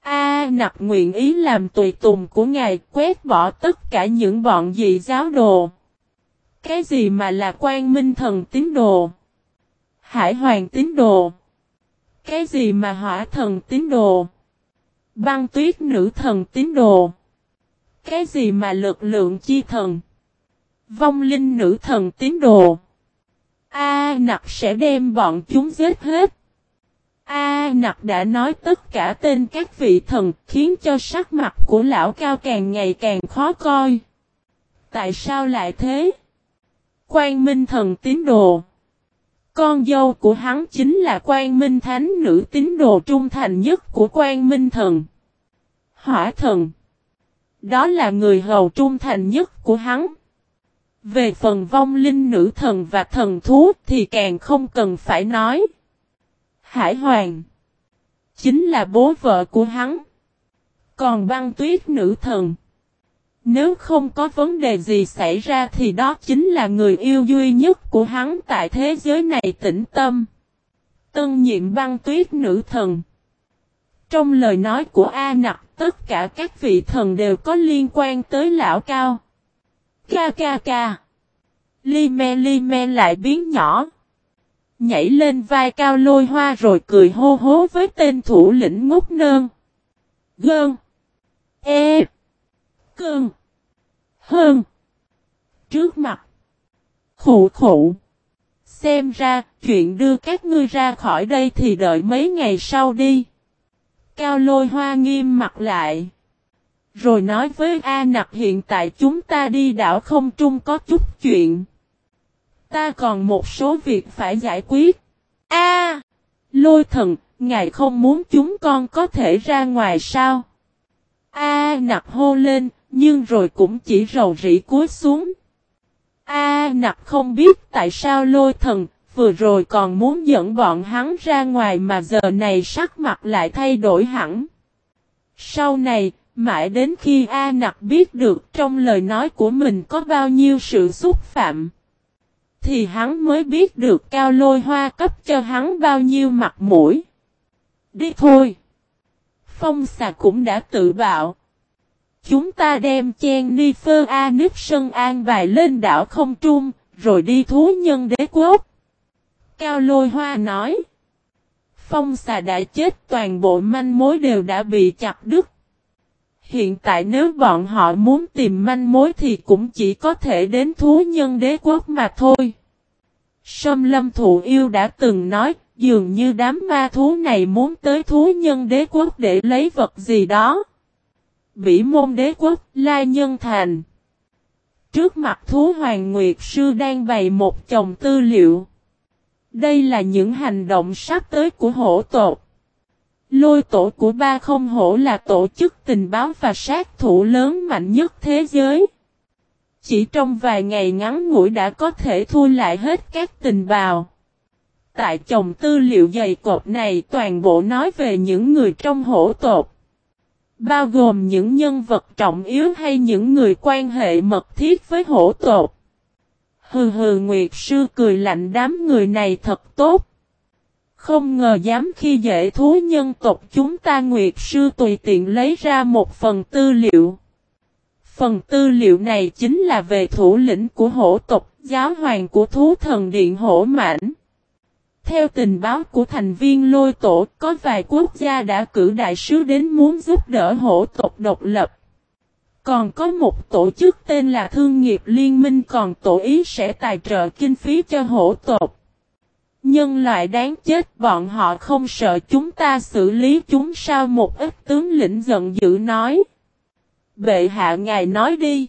A nặc nguyện ý làm tùy tùng của ngài, quét bỏ tất cả những bọn dị giáo đồ. Cái gì mà là quan minh thần tín đồ? Hải hoàng tín đồ. Cái gì mà hỏa thần tín đồ? Băng tuyết nữ thần tín đồ. Cái gì mà lực lượng chi thần? Vong linh nữ thần tín đồ. A nặc sẽ đem bọn chúng giết hết. A nặc đã nói tất cả tên các vị thần, khiến cho sắc mặt của lão cao càng ngày càng khó coi. Tại sao lại thế? Quan minh thần tín đồ. Con dâu của hắn chính là quan minh thánh nữ tín đồ trung thành nhất của quan minh thần. Hỏa thần. Đó là người hầu trung thành nhất của hắn. Về phần vong linh nữ thần và thần thú thì càng không cần phải nói. Hải Hoàng. Chính là bố vợ của hắn. Còn băng tuyết nữ thần. Nếu không có vấn đề gì xảy ra thì đó chính là người yêu duy nhất của hắn tại thế giới này tĩnh tâm. Tân nhiệm băng tuyết nữ thần. Trong lời nói của A Nặc, tất cả các vị thần đều có liên quan tới lão cao. Ca ca ca. Li me li me lại biến nhỏ. Nhảy lên vai cao lôi hoa rồi cười hô hố với tên thủ lĩnh ngốc nơn. Gơn. E. Cơn. Hơn. Trước mặt. Khủ khủ. Xem ra, chuyện đưa các ngươi ra khỏi đây thì đợi mấy ngày sau đi. Cao lôi hoa nghiêm mặt lại. Rồi nói với A nặc hiện tại chúng ta đi đảo không trung có chút chuyện. Ta còn một số việc phải giải quyết. A Lôi thần, ngài không muốn chúng con có thể ra ngoài sao? A nặc hô lên, nhưng rồi cũng chỉ rầu rĩ cúi xuống. A nặc không biết tại sao lôi thần, vừa rồi còn muốn dẫn bọn hắn ra ngoài mà giờ này sắc mặt lại thay đổi hẳn. Sau này, mãi đến khi A nặc biết được trong lời nói của mình có bao nhiêu sự xúc phạm. Thì hắn mới biết được cao lôi hoa cấp cho hắn bao nhiêu mặt mũi. Đi thôi. Phong xà cũng đã tự bạo. Chúng ta đem chen ni phơ A nước sân an bài lên đảo không trung, rồi đi thú nhân đế quốc. Cao lôi hoa nói. Phong xà đã chết toàn bộ manh mối đều đã bị chặt đứt. Hiện tại nếu bọn họ muốn tìm manh mối thì cũng chỉ có thể đến thú nhân đế quốc mà thôi. Sâm lâm thụ yêu đã từng nói, dường như đám ma thú này muốn tới thú nhân đế quốc để lấy vật gì đó. Bỉ môn đế quốc, Lai Nhân Thành. Trước mặt thú Hoàng Nguyệt Sư đang bày một chồng tư liệu. Đây là những hành động sắp tới của hổ tột. Lôi tổ của ba không hổ là tổ chức tình báo và sát thủ lớn mạnh nhất thế giới. Chỉ trong vài ngày ngắn ngủi đã có thể thu lại hết các tình bào. Tại chồng tư liệu dày cộp này toàn bộ nói về những người trong hổ tột. Bao gồm những nhân vật trọng yếu hay những người quan hệ mật thiết với hổ tột. Hừ hừ, Nguyệt Sư cười lạnh, đám người này thật tốt. Không ngờ dám khi dễ thú nhân tộc chúng ta Nguyệt Sư tùy tiện lấy ra một phần tư liệu. Phần tư liệu này chính là về thủ lĩnh của hổ tộc, giáo hoàng của thú thần điện hổ mãnh. Theo tình báo của thành viên lôi tổ, có vài quốc gia đã cử đại sứ đến muốn giúp đỡ hổ tộc độc lập. Còn có một tổ chức tên là Thương nghiệp Liên minh còn tổ ý sẽ tài trợ kinh phí cho hổ tộc. Nhân loại đáng chết bọn họ không sợ chúng ta xử lý chúng sao một ít tướng lĩnh giận dữ nói. Bệ hạ ngài nói đi.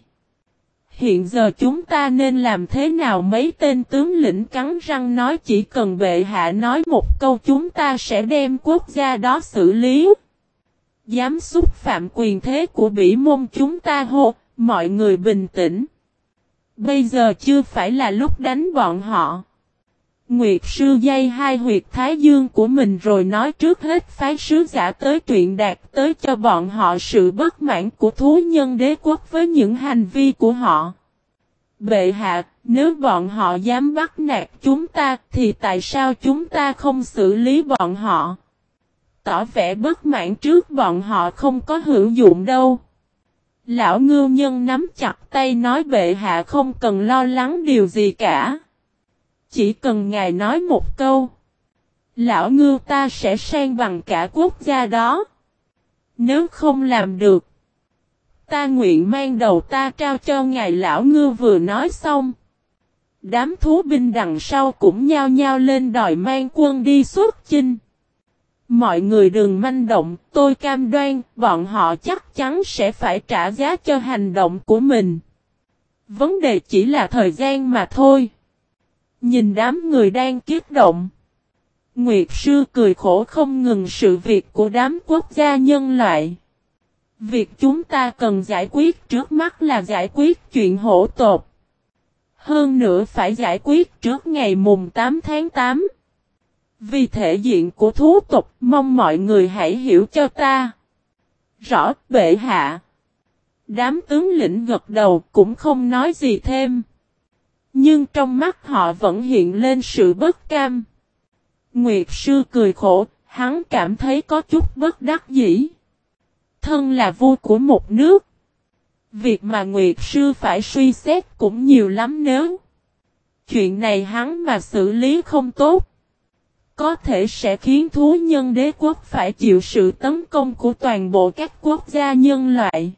Hiện giờ chúng ta nên làm thế nào mấy tên tướng lĩnh cắn răng nói chỉ cần bệ hạ nói một câu chúng ta sẽ đem quốc gia đó xử lý. Dám xúc phạm quyền thế của bỉ môn chúng ta hô, mọi người bình tĩnh. Bây giờ chưa phải là lúc đánh bọn họ. Nguyệt sư dây hai huyệt thái dương của mình rồi nói trước hết phái sứ giả tới truyện đạt tới cho bọn họ sự bất mãn của thú nhân đế quốc với những hành vi của họ. Bệ hạ, nếu bọn họ dám bắt nạt chúng ta thì tại sao chúng ta không xử lý bọn họ? Tỏ vẻ bất mãn trước bọn họ không có hữu dụng đâu. Lão ngưu nhân nắm chặt tay nói bệ hạ không cần lo lắng điều gì cả. Chỉ cần ngài nói một câu. Lão ngư ta sẽ sang bằng cả quốc gia đó. Nếu không làm được. Ta nguyện mang đầu ta trao cho ngài lão ngư vừa nói xong. Đám thú binh đằng sau cũng nhao nhao lên đòi mang quân đi xuất chinh. Mọi người đừng manh động, tôi cam đoan, bọn họ chắc chắn sẽ phải trả giá cho hành động của mình. Vấn đề chỉ là thời gian mà thôi. Nhìn đám người đang kiết động. Nguyệt sư cười khổ không ngừng sự việc của đám quốc gia nhân loại. Việc chúng ta cần giải quyết trước mắt là giải quyết chuyện hổ tột. Hơn nữa phải giải quyết trước ngày mùng 8 tháng 8. Vì thể diện của thú tục mong mọi người hãy hiểu cho ta. Rõ, bệ hạ. Đám tướng lĩnh gật đầu cũng không nói gì thêm. Nhưng trong mắt họ vẫn hiện lên sự bất cam. Nguyệt sư cười khổ, hắn cảm thấy có chút bất đắc dĩ. Thân là vua của một nước. Việc mà Nguyệt sư phải suy xét cũng nhiều lắm nếu. Chuyện này hắn mà xử lý không tốt. Có thể sẽ khiến thú nhân đế quốc phải chịu sự tấn công của toàn bộ các quốc gia nhân loại.